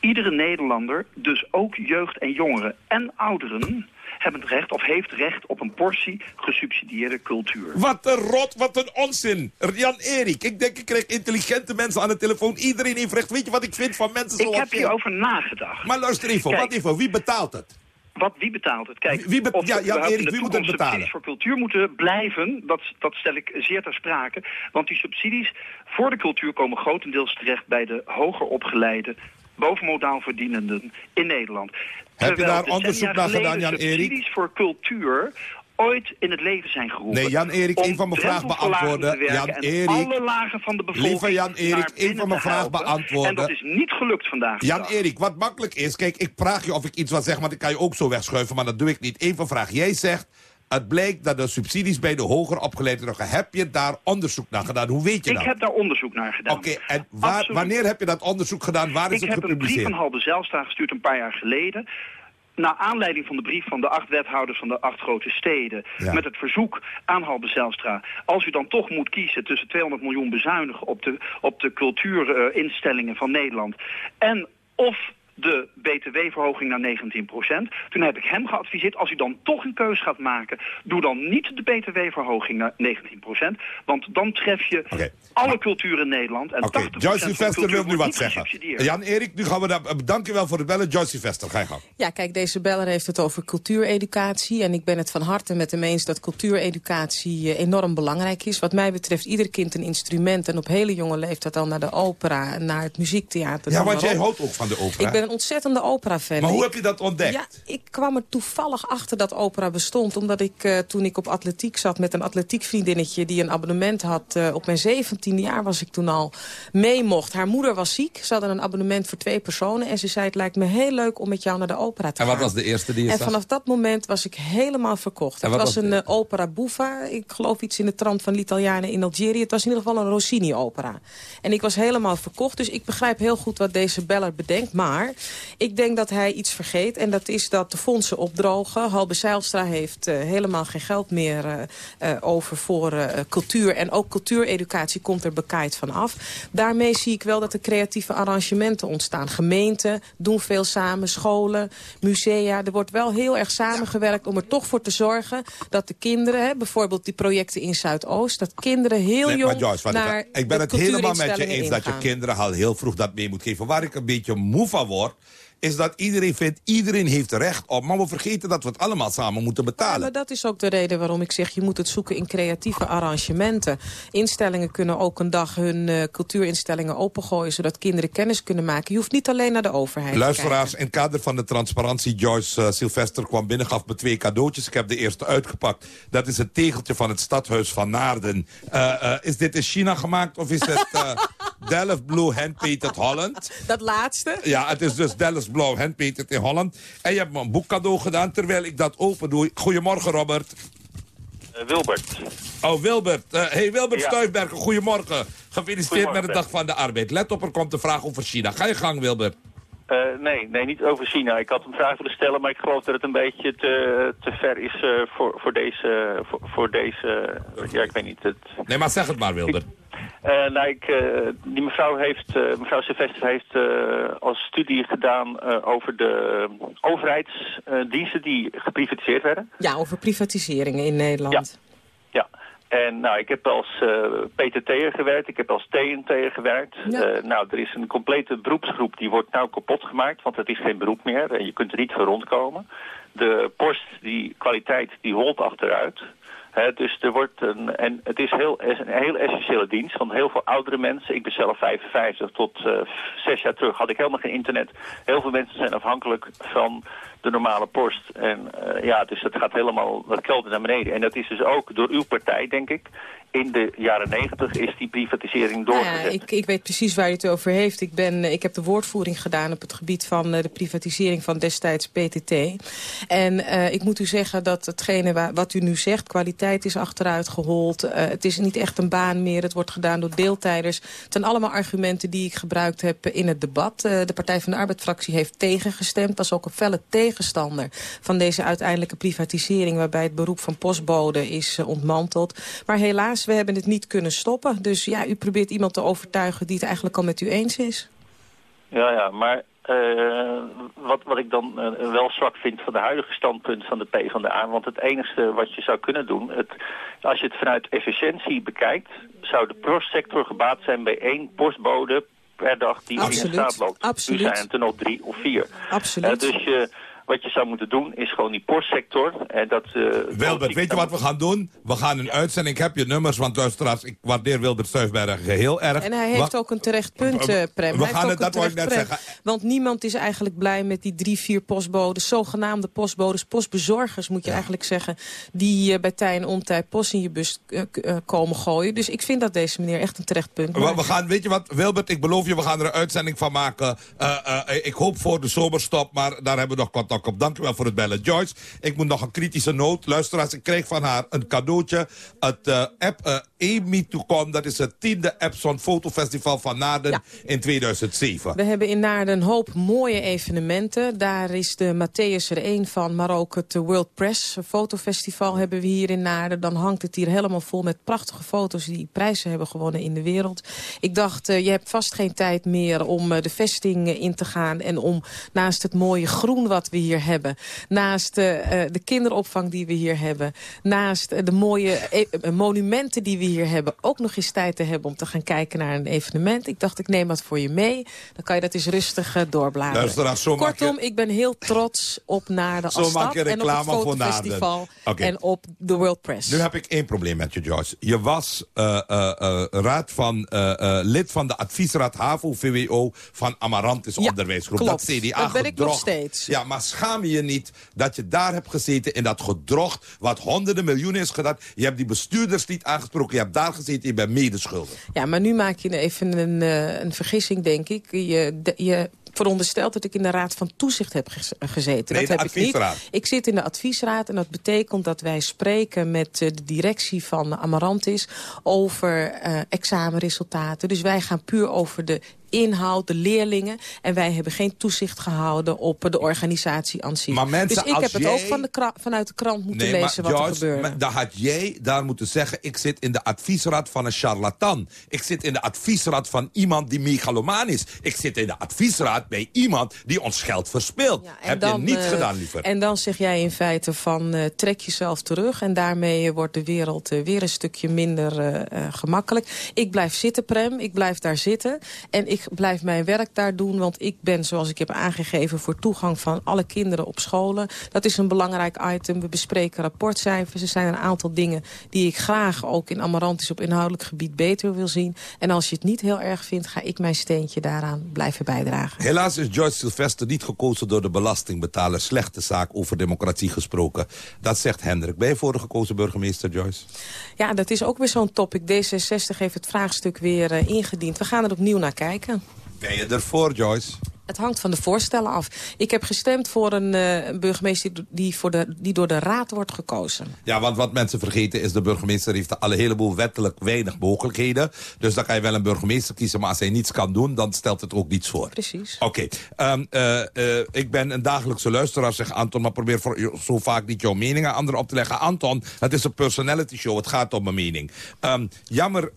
Speaker 26: Iedere Nederlander, dus ook jeugd en jongeren en ouderen... hebben het recht of heeft recht op een portie gesubsidieerde cultuur.
Speaker 22: Wat een rot, wat een onzin. Jan Erik, ik denk ik krijg intelligente mensen aan de telefoon. Iedereen heeft recht. Weet je wat ik vind van mensen
Speaker 26: Ik
Speaker 22: zoals
Speaker 26: heb
Speaker 22: jij?
Speaker 26: hierover nagedacht.
Speaker 22: Maar luister even,
Speaker 26: Kijk.
Speaker 22: wat even, wie betaalt het?
Speaker 26: Wat, wie betaalt het? Kijk,
Speaker 22: Wie
Speaker 26: of
Speaker 22: ja, Jan Erik, wie moet het betalen?
Speaker 26: subsidies voor cultuur moeten blijven, dat, dat stel ik zeer ter sprake. Want die subsidies voor de cultuur komen grotendeels terecht bij de hoger opgeleide, bovenmodaal verdienenden in Nederland.
Speaker 22: Heb je daar onderzoek naar gedaan,
Speaker 26: geleden
Speaker 22: Jan Erik?
Speaker 26: subsidies voor cultuur ooit in het leven zijn geroepen.
Speaker 22: Nee, Jan Erik,
Speaker 26: om
Speaker 22: één van mijn vragen
Speaker 26: drempelverlaging
Speaker 22: beantwoorden.
Speaker 26: te werken
Speaker 22: Jan
Speaker 26: en
Speaker 22: Erik,
Speaker 26: alle lagen van de bevolking
Speaker 22: lieve Jan Erik,
Speaker 26: naar
Speaker 22: één van mijn
Speaker 26: helpen.
Speaker 22: beantwoorden.
Speaker 26: En dat is niet gelukt vandaag. de
Speaker 22: Jan
Speaker 26: dag.
Speaker 22: Erik, wat makkelijk is, kijk, ik vraag je of ik iets wil zeggen, want ik kan je ook zo wegschuiven, maar dat doe ik niet. Eén van vraag. Jij zegt, het blijkt dat de subsidies bij de hoger opgeleiden nog. Heb je daar onderzoek naar gedaan? Hoe weet je
Speaker 26: Ik
Speaker 22: dat?
Speaker 26: heb daar onderzoek naar gedaan.
Speaker 22: Oké, en waar, wanneer heb je dat onderzoek gedaan? Waar is
Speaker 26: ik
Speaker 22: het
Speaker 26: heb een brief
Speaker 22: gepubliceerd?
Speaker 26: van Halbe Zijlstra gestuurd een paar jaar geleden. Naar aanleiding van de brief van de acht wethouders van de acht grote steden.
Speaker 22: Ja.
Speaker 26: Met het verzoek aan Halbe Zijlstra. Als u dan toch moet kiezen tussen 200 miljoen bezuinigen op de, op de cultuurinstellingen van Nederland. En of de btw-verhoging naar 19% Toen heb ik hem geadviseerd, als u dan toch een keus gaat maken... doe dan niet de btw-verhoging naar 19% Want dan tref je alle cultuur in Nederland. En
Speaker 22: Oké,
Speaker 26: 80% van
Speaker 22: Joyce
Speaker 26: de cultuur
Speaker 22: wil nu wat zeggen.
Speaker 26: gesubsidieerd.
Speaker 22: Jan Erik, nu gaan we daar. Dank je wel voor het bellen. Joyce Sylvester, ga je gang.
Speaker 23: Ja, kijk, deze beller heeft het over cultuureducatie. En ik ben het van harte met hem eens dat cultuureducatie eh, enorm belangrijk is. Wat mij betreft ieder kind een instrument. En op hele jonge leeftijd al naar de opera, naar het muziektheater.
Speaker 22: Ja, want jij houdt ook van de opera.
Speaker 23: Ik ben een ontzettende opera-fan.
Speaker 22: Maar hoe
Speaker 23: Ik-
Speaker 22: heb je dat ontdekt?
Speaker 23: Ja, ik kwam er toevallig achter dat opera bestond. Omdat ik eh, toen ik op atletiek zat met een atletiekvriendinnetje... die een abonnement had, eh, op mijn 17e jaar was ik toen al, mee mocht. Haar moeder was ziek, ze hadden een abonnement voor twee personen... en ze zei, het lijkt me heel leuk om met jou naar de opera te
Speaker 22: En
Speaker 23: gaan.
Speaker 22: wat was de eerste die je
Speaker 23: En
Speaker 22: zag?
Speaker 23: vanaf dat moment was ik helemaal verkocht.
Speaker 22: En
Speaker 23: Het was
Speaker 22: was
Speaker 23: een eh, opera buffa. Ik geloof iets in de trant van de Italianen in Algerië. Het was in ieder geval een Rossini-opera. En ik was helemaal verkocht. Dus ik begrijp heel goed wat deze beller bedenkt. Maar ik denk dat hij iets vergeet. En dat is dat de fondsen opdrogen. Halbe Zijlstra heeft eh, helemaal geen geld meer eh, eh, over voor cultuur. En ook cultuureducatie komt er bekaaid van af. Daarmee zie ik wel dat er creatieve arrangementen ontstaan. Gemeenten doen veel samen, scholen, musea. Er wordt wel heel erg samengewerkt om er toch voor te zorgen... dat de kinderen, hè, bijvoorbeeld die projecten in Zuidoost... dat kinderen heel
Speaker 22: Nee,
Speaker 23: jong
Speaker 22: Joyce,
Speaker 23: naar
Speaker 22: ik ben het helemaal met je eens dat je kinderen al heel vroeg dat mee moet geven. Waar ik een beetje moe van word, what is dat iedereen vindt, iedereen heeft recht op. Maar we vergeten dat we het allemaal samen moeten
Speaker 23: Ja,
Speaker 22: betalen.
Speaker 23: maar dat is ook de reden waarom ik zeg... je moet het zoeken in creatieve arrangementen. Instellingen kunnen ook een dag hun eh, cultuurinstellingen opengooien... zodat kinderen kennis kunnen maken. Je hoeft niet alleen naar de overheid te
Speaker 22: Luisteraars, in het kader van de transparantie... Joyce eh, Sylvester kwam binnen, gaf me twee cadeautjes. Ik heb de eerste uitgepakt. Dat is het tegeltje van het stadhuis van Naarden. Eh, is dit in China gemaakt of is het <laughs> Delft Blue Handpainted Holland?
Speaker 23: Dat laatste?
Speaker 22: Ja, het is dus Delft Blue Handpainted in Holland. En je hebt me een boek cadeau gedaan terwijl ik dat open doe. Goedemorgen, Robert.
Speaker 27: Eh, Wilbert.
Speaker 22: Oh, Wilbert. Eh, hey, Wilbert
Speaker 27: Ja.
Speaker 22: Stuifbergen, goedemorgen. Gefeliciteerd
Speaker 27: Goedemorgen,
Speaker 22: met de Dag van de Arbeid. Let op, er komt een vraag over China. Ga je gang, Wilbert.
Speaker 27: Eh, nee, nee, niet over China. Ik had een vraag willen stellen, maar ik geloof dat het een beetje te, te ver is voor, voor deze... Voor, voor deze ja, ik weet niet. Het,
Speaker 22: Nee, maar zeg het maar, Wilbert.
Speaker 27: Nou, ik, eh, die mevrouw heeft, eh, mevrouw Sylvester heeft eh, als studie gedaan eh, over de overheidsdiensten die geprivatiseerd werden.
Speaker 23: Ja, over privatiseringen in Nederland.
Speaker 27: Ja, en nou, ik heb als eh PTT'er gewerkt, ik heb als TNT'er gewerkt. Eh, nou, er is een complete beroepsgroep die wordt nou kapot gemaakt, want het is geen beroep meer en je kunt er niet voor rondkomen. De post, die kwaliteit, die holt achteruit. Hè, dus er wordt een, en het is heel, een heel essentiële dienst, want heel veel oudere mensen, ik ben zelf 55, tot eh, zes jaar terug had ik helemaal geen internet. Heel veel mensen zijn afhankelijk van de normale post. En eh, ja, dus dat gaat helemaal, dat kelder naar beneden. En dat is dus ook door uw partij, denk ik, in de jaren negentig is die privatisering
Speaker 23: Nou ja,
Speaker 27: doorgezet.
Speaker 23: ik, ik weet precies waar je het over heeft. Ik, ben, eh, ik heb de woordvoering gedaan op het gebied van eh, de privatisering van destijds PTT. En eh, ik moet u zeggen dat hetgene wa- wat u nu zegt, kwaliteit is achteruit gehold. Eh, het is niet echt een baan meer, het wordt gedaan door deeltijders. Het zijn allemaal argumenten die ik gebruikt heb in het debat. De Partij van de Arbeid-fractie heeft tegengestemd. Was ook een felle tegenstander van deze uiteindelijke privatisering... waarbij het beroep van postbode is ontmanteld. Maar helaas, we hebben het niet kunnen stoppen. Dus ja, u probeert iemand te overtuigen die het eigenlijk al met u eens is.
Speaker 27: Ja, ja, maar eh, wat, wat ik dan eh, wel zwak vind van de huidige standpunt van de PvdA... want het enige wat je zou kunnen doen... Het, als je het vanuit efficiëntie bekijkt... zou de postsector gebaat zijn bij één postbode per dag die in
Speaker 23: Absoluut,
Speaker 27: de staat loopt.
Speaker 23: absoluut.
Speaker 27: Nu zijn het er nog drie of vier.
Speaker 23: Absoluut.
Speaker 27: Eh, dus je, wat je zou moeten doen is gewoon die postsector... En dat, eh,
Speaker 22: Wilbert, weet je wat we gaan doen? We gaan een uitzending. Ik heb je nummers, want luisteraars, ik waardeer Wilbert Stuifbergen heel erg.
Speaker 23: En hij heeft
Speaker 22: Wa-
Speaker 23: ook een terecht punt, eh, Prem.
Speaker 22: we
Speaker 23: Hij
Speaker 22: gaan het- dat wou ik
Speaker 23: terecht
Speaker 22: net
Speaker 23: punt. Want niemand is eigenlijk blij met die drie, vier postbodes. Zogenaamde postbodes, postbezorgers moet je eigenlijk zeggen. Die eh, bij tij en ontij post in je bus komen gooien. Dus ik vind dat deze meneer echt een terecht punt
Speaker 22: We,
Speaker 23: maakt.
Speaker 22: we gaan, weet je wat, Wilbert, ik beloof je, we gaan er een uitzending van maken. Eh, eh, ik hoop voor de zomerstop, maar daar hebben we nog contact op. Dank u wel voor het bellen. Joyce, ik moet nog een kritische noot. Luisteraars, ik kreeg van haar een cadeautje. Het eh, app eh Amy to Come, dat is het tiende Epson Fotofestival van Naarden in 2007.
Speaker 23: We hebben in Naarden een hoop mooie evenementen. Daar is de Matthäus er één van, maar ook het World Press Fotofestival hebben we hier in Naarden. Dan hangt het hier helemaal vol met prachtige foto's die prijzen hebben gewonnen in de wereld. Ik dacht, eh, je hebt vast geen tijd meer om de vesting in te gaan... en om naast het mooie groen wat we hier hebben... naast eh, eh, de kinderopvang die we hier hebben... naast eh, de mooie monumenten die we hier hebben... ook nog eens tijd te hebben om te gaan kijken naar een evenement. Ik dacht, ik neem wat voor je mee. Dan kan je dat eens rustig doorbladeren. Kortom, ik ben heel trots op naar de
Speaker 22: je
Speaker 23: en op het fotofestival
Speaker 22: Naden. Oké.
Speaker 23: en op de World Press.
Speaker 22: Nu heb ik één probleem met je, Joyce. Je was raad van, lid van de adviesraad HAVO-VWO van Amarantis Onderwijsgroep.
Speaker 23: klopt.
Speaker 22: Dat CDA
Speaker 23: Dat ben ik nog steeds.
Speaker 22: Ja, maar schaam je niet dat je daar hebt gezeten in dat gedrocht... wat honderden miljoenen is gedaan. Je hebt die bestuurders niet aangesproken. Je hebt daar gezeten, je bent medeschuldig.
Speaker 23: Ja, maar nu maak je even een, eh, een vergissing, denk ik. Je, de- je veronderstelt dat ik in de Raad van Toezicht heb gez- gezeten.
Speaker 22: Nee,
Speaker 23: dat heb ik niet. Ik zit in de adviesraad en dat betekent dat wij spreken met eh, de directie van Amarantis over eh, examenresultaten. Dus wij gaan puur over de inhoud, de leerlingen. En wij hebben geen toezicht gehouden op de organisatie aan zich.
Speaker 22: Maar mensen,
Speaker 23: dus ik heb het
Speaker 22: jij-
Speaker 23: ook van de vanuit de krant moeten
Speaker 22: Nee,
Speaker 23: lezen
Speaker 22: maar
Speaker 23: wat er gebeurde.
Speaker 22: maar dan had jij daar moeten zeggen... ik zit in de adviesraad van een charlatan. Ik zit in de adviesraad van iemand die megalomaan is. Ik zit in de adviesraad bij iemand die ons geld verspeelt. Heb je niet
Speaker 23: eh,
Speaker 22: gedaan, liever.
Speaker 23: En dan zeg jij in feite van eh, trek jezelf terug. En daarmee wordt de wereld eh, weer een stukje minder gemakkelijk. Ik blijf zitten, Prem. Ik blijf daar zitten. En ik blijf mijn werk daar doen. Want ik ben, zoals ik heb aangegeven... voor toegang van alle kinderen op scholen. Dat is een belangrijk item. We bespreken rapportcijfers. Er zijn een aantal dingen die ik graag ook in Amarantis... op inhoudelijk gebied beter wil zien. En als je het niet heel erg vindt... ga ik mijn steentje daaraan blijven bijdragen.
Speaker 22: Helaas is George Sylvester niet gekozen door de belastingbetaler. Slechte zaak over democratie gesproken. Dat zegt Hendrik. Ben je voor de gekozen burgemeester, Joyce?
Speaker 23: Ja, dat is ook weer zo'n topic. D66 heeft het vraagstuk weer eh, ingediend. We gaan er opnieuw naar kijken.
Speaker 22: Ben je ervoor, Joyce?
Speaker 23: Het hangt van de voorstellen af. Ik heb gestemd voor een eh, burgemeester die, voor de, die door de raad wordt gekozen.
Speaker 22: Ja, want wat mensen vergeten is... de burgemeester heeft al een heleboel wettelijk weinig mogelijkheden. Dus dan kan je wel een burgemeester kiezen... maar als hij niets kan doen, dan stelt het ook niets voor.
Speaker 23: Precies.
Speaker 22: Oké, ehm, eh, eh, ik ben een dagelijkse luisteraar, zegt Anton... maar probeer voor, zo vaak niet jouw mening aan anderen op te leggen. Anton, het is een personality show, het gaat om mijn mening. Ehm, jammer,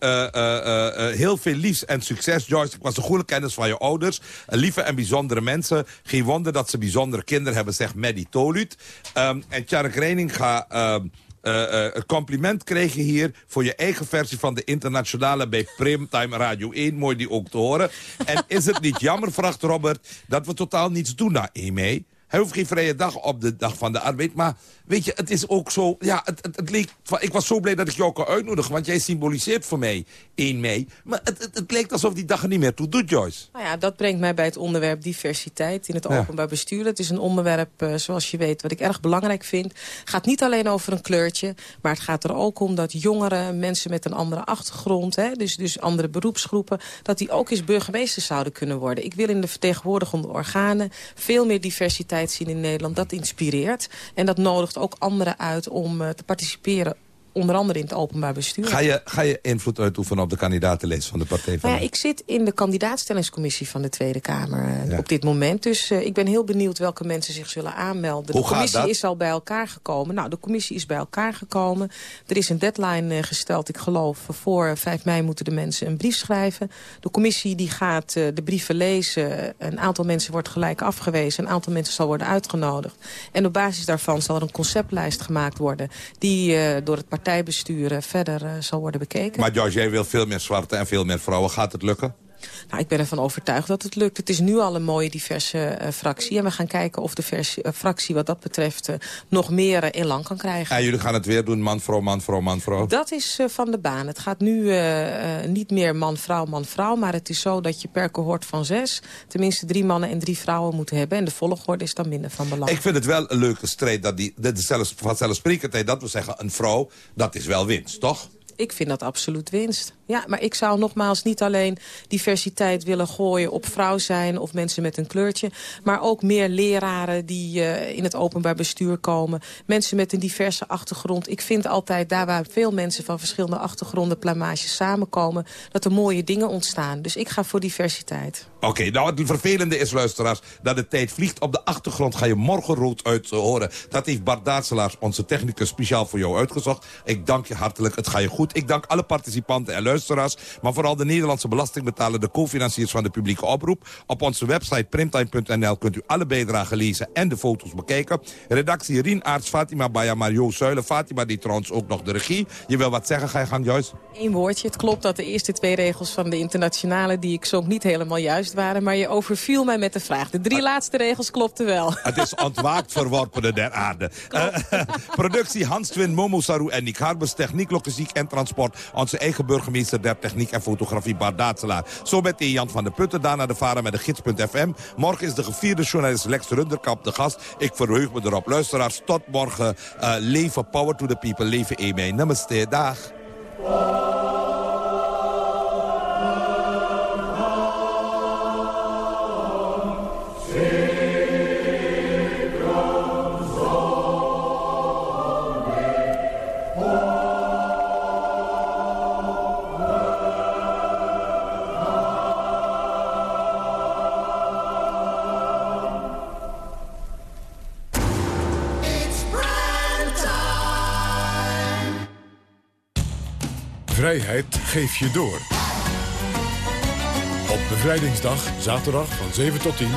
Speaker 22: heel veel liefs en succes, Joyce. Ik was een goede kennis van je ouders. Lieve en bijzondere mensen. Geen wonder dat ze bijzondere kinderen hebben, zegt Maddie Toluut. Ehm, en Tjark Reining gaat... ehm, eh, eh, een compliment kreeg je hier voor je eigen versie van de internationale bij Primetime Radio 1. Mooi die ook te horen. En is het niet jammer, vraagt Robert, dat we totaal niets doen na 1 mei? Hij hoeft geen vrije dag op de dag van de arbeid. Maar weet je, het is ook zo... Ja, het, het, het leek, ik was zo blij dat ik jou kon uitnodigen. Want jij symboliseert voor mij 1 mei. Maar het, het, het leek alsof die dag er niet meer toe doet, Joyce.
Speaker 23: Nou ja, dat brengt mij bij het onderwerp diversiteit in het
Speaker 22: Ja.
Speaker 23: openbaar bestuur. Het is een onderwerp, eh, zoals je weet, wat ik erg belangrijk vind. Het gaat niet alleen over een kleurtje, maar het gaat er ook om dat jongeren, mensen met een andere achtergrond, hè, dus, dus andere beroepsgroepen, dat die ook eens burgemeesters zouden kunnen worden. Ik wil in de vertegenwoordigende organen veel meer diversiteit zien in Nederland. Dat inspireert en dat nodigt ook anderen uit om eh, te participeren onder andere in het openbaar bestuur.
Speaker 22: Ga je, ga je invloed uitoefenen op de kandidatenlijst van de Partij van
Speaker 23: Nou ja, ik zit in de kandidaatstellingscommissie van de Tweede Kamer eh, op dit moment. Dus eh, ik ben heel benieuwd welke mensen zich zullen aanmelden.
Speaker 22: Hoe
Speaker 23: de commissie is al bij elkaar gekomen. Nou, de commissie is bij elkaar gekomen. Er is een deadline eh, gesteld, ik geloof. Voor 5 mei moeten de mensen een brief schrijven. De commissie die gaat de brieven lezen. Een aantal mensen wordt gelijk afgewezen. Een aantal mensen zal worden uitgenodigd. En op basis daarvan zal er een conceptlijst gemaakt worden... die door het partijbestuur eh, verder eh, zal worden bekeken.
Speaker 22: Maar Joyce, jij wil veel meer zwarte en veel meer vrouwen. Gaat het lukken?
Speaker 23: Nou, ik ben ervan overtuigd dat het lukt. Het is nu al een mooie diverse eh, fractie. En we gaan kijken of de versie- eh, fractie wat dat betreft eh, nog meer in lang kan krijgen.
Speaker 22: En jullie gaan het weer doen, man, vrouw, man, vrouw, man, vrouw.
Speaker 23: Dat is van de baan. Het gaat nu niet meer man-vrouw, man-vrouw. Maar het is zo dat je per cohort van zes... tenminste drie mannen en drie vrouwen moet hebben. En de volgorde is dan minder van belang.
Speaker 22: Ik vind het wel een leuke strijd. Dat die, dat is zelfs, vanzelfsprekendheid dat we zeggen... een vrouw, dat is wel winst, toch?
Speaker 23: Ik vind dat absoluut winst. Ja, maar ik zou nogmaals niet alleen diversiteit willen gooien op vrouw zijn of mensen met een kleurtje. Maar ook meer leraren die eh, in het openbaar bestuur komen. Mensen met een diverse achtergrond. Ik vind altijd daar waar veel mensen van verschillende achtergronden, plamages samenkomen, dat er mooie dingen ontstaan. Dus ik ga voor diversiteit.
Speaker 22: Oké, nou het vervelende is, luisteraars, dat de tijd vliegt. Op de achtergrond ga je morgen rood uit eh, horen. Dat heeft Bart Daatselaars, onze technicus, speciaal voor jou uitgezocht. Ik dank je hartelijk, het ga je goed. Ik dank alle participanten en luisteraars... maar vooral de Nederlandse belastingbetaler, de co-financiers van de publieke oproep. Op onze website primtime.nl kunt u alle bijdragen lezen en de foto's bekijken. Redactie Rien Aarts, Fatima Baya, Mario Zuilen. Fatima die trouwens ook nog de regie. Je wil wat zeggen, ga je gang juist?
Speaker 23: Eén woordje. Het klopt dat de eerste twee regels van de internationale... die ik zong niet helemaal juist waren. Maar je overviel mij met de vraag. De drie laatste regels klopten wel.
Speaker 22: Het is ontwaakt <laughs> verworpene der aarde. Uh, <laughs> productie Hans Twin, Momo Saru en Nick Harbers. Techniek, logistiek en transport. Onze eigen burgemeester der techniek en fotografie Bart Daatselaar. Zo met de Jan van der Putten. Daarna de varen met de gids.fm. Morgen is de gevierde journalist Lex Runderkamp de gast. Ik verheug me erop. Luisteraars, tot morgen. Uh, leven power to the people. Leven Eme. Namaste. Dag.
Speaker 1: Vrijheid geef je door. Op bevrijdingsdag, zaterdag van 7 tot 10,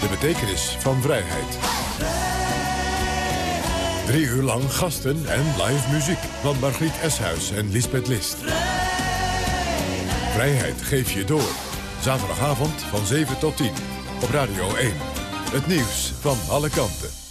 Speaker 1: de betekenis van vrijheid. Drie uur lang gasten en live muziek van Margriet Eshuis en Lisbeth List. Vrijheid geef je door. Zaterdagavond van 7 tot 10 op Radio 1. Het nieuws van alle kanten.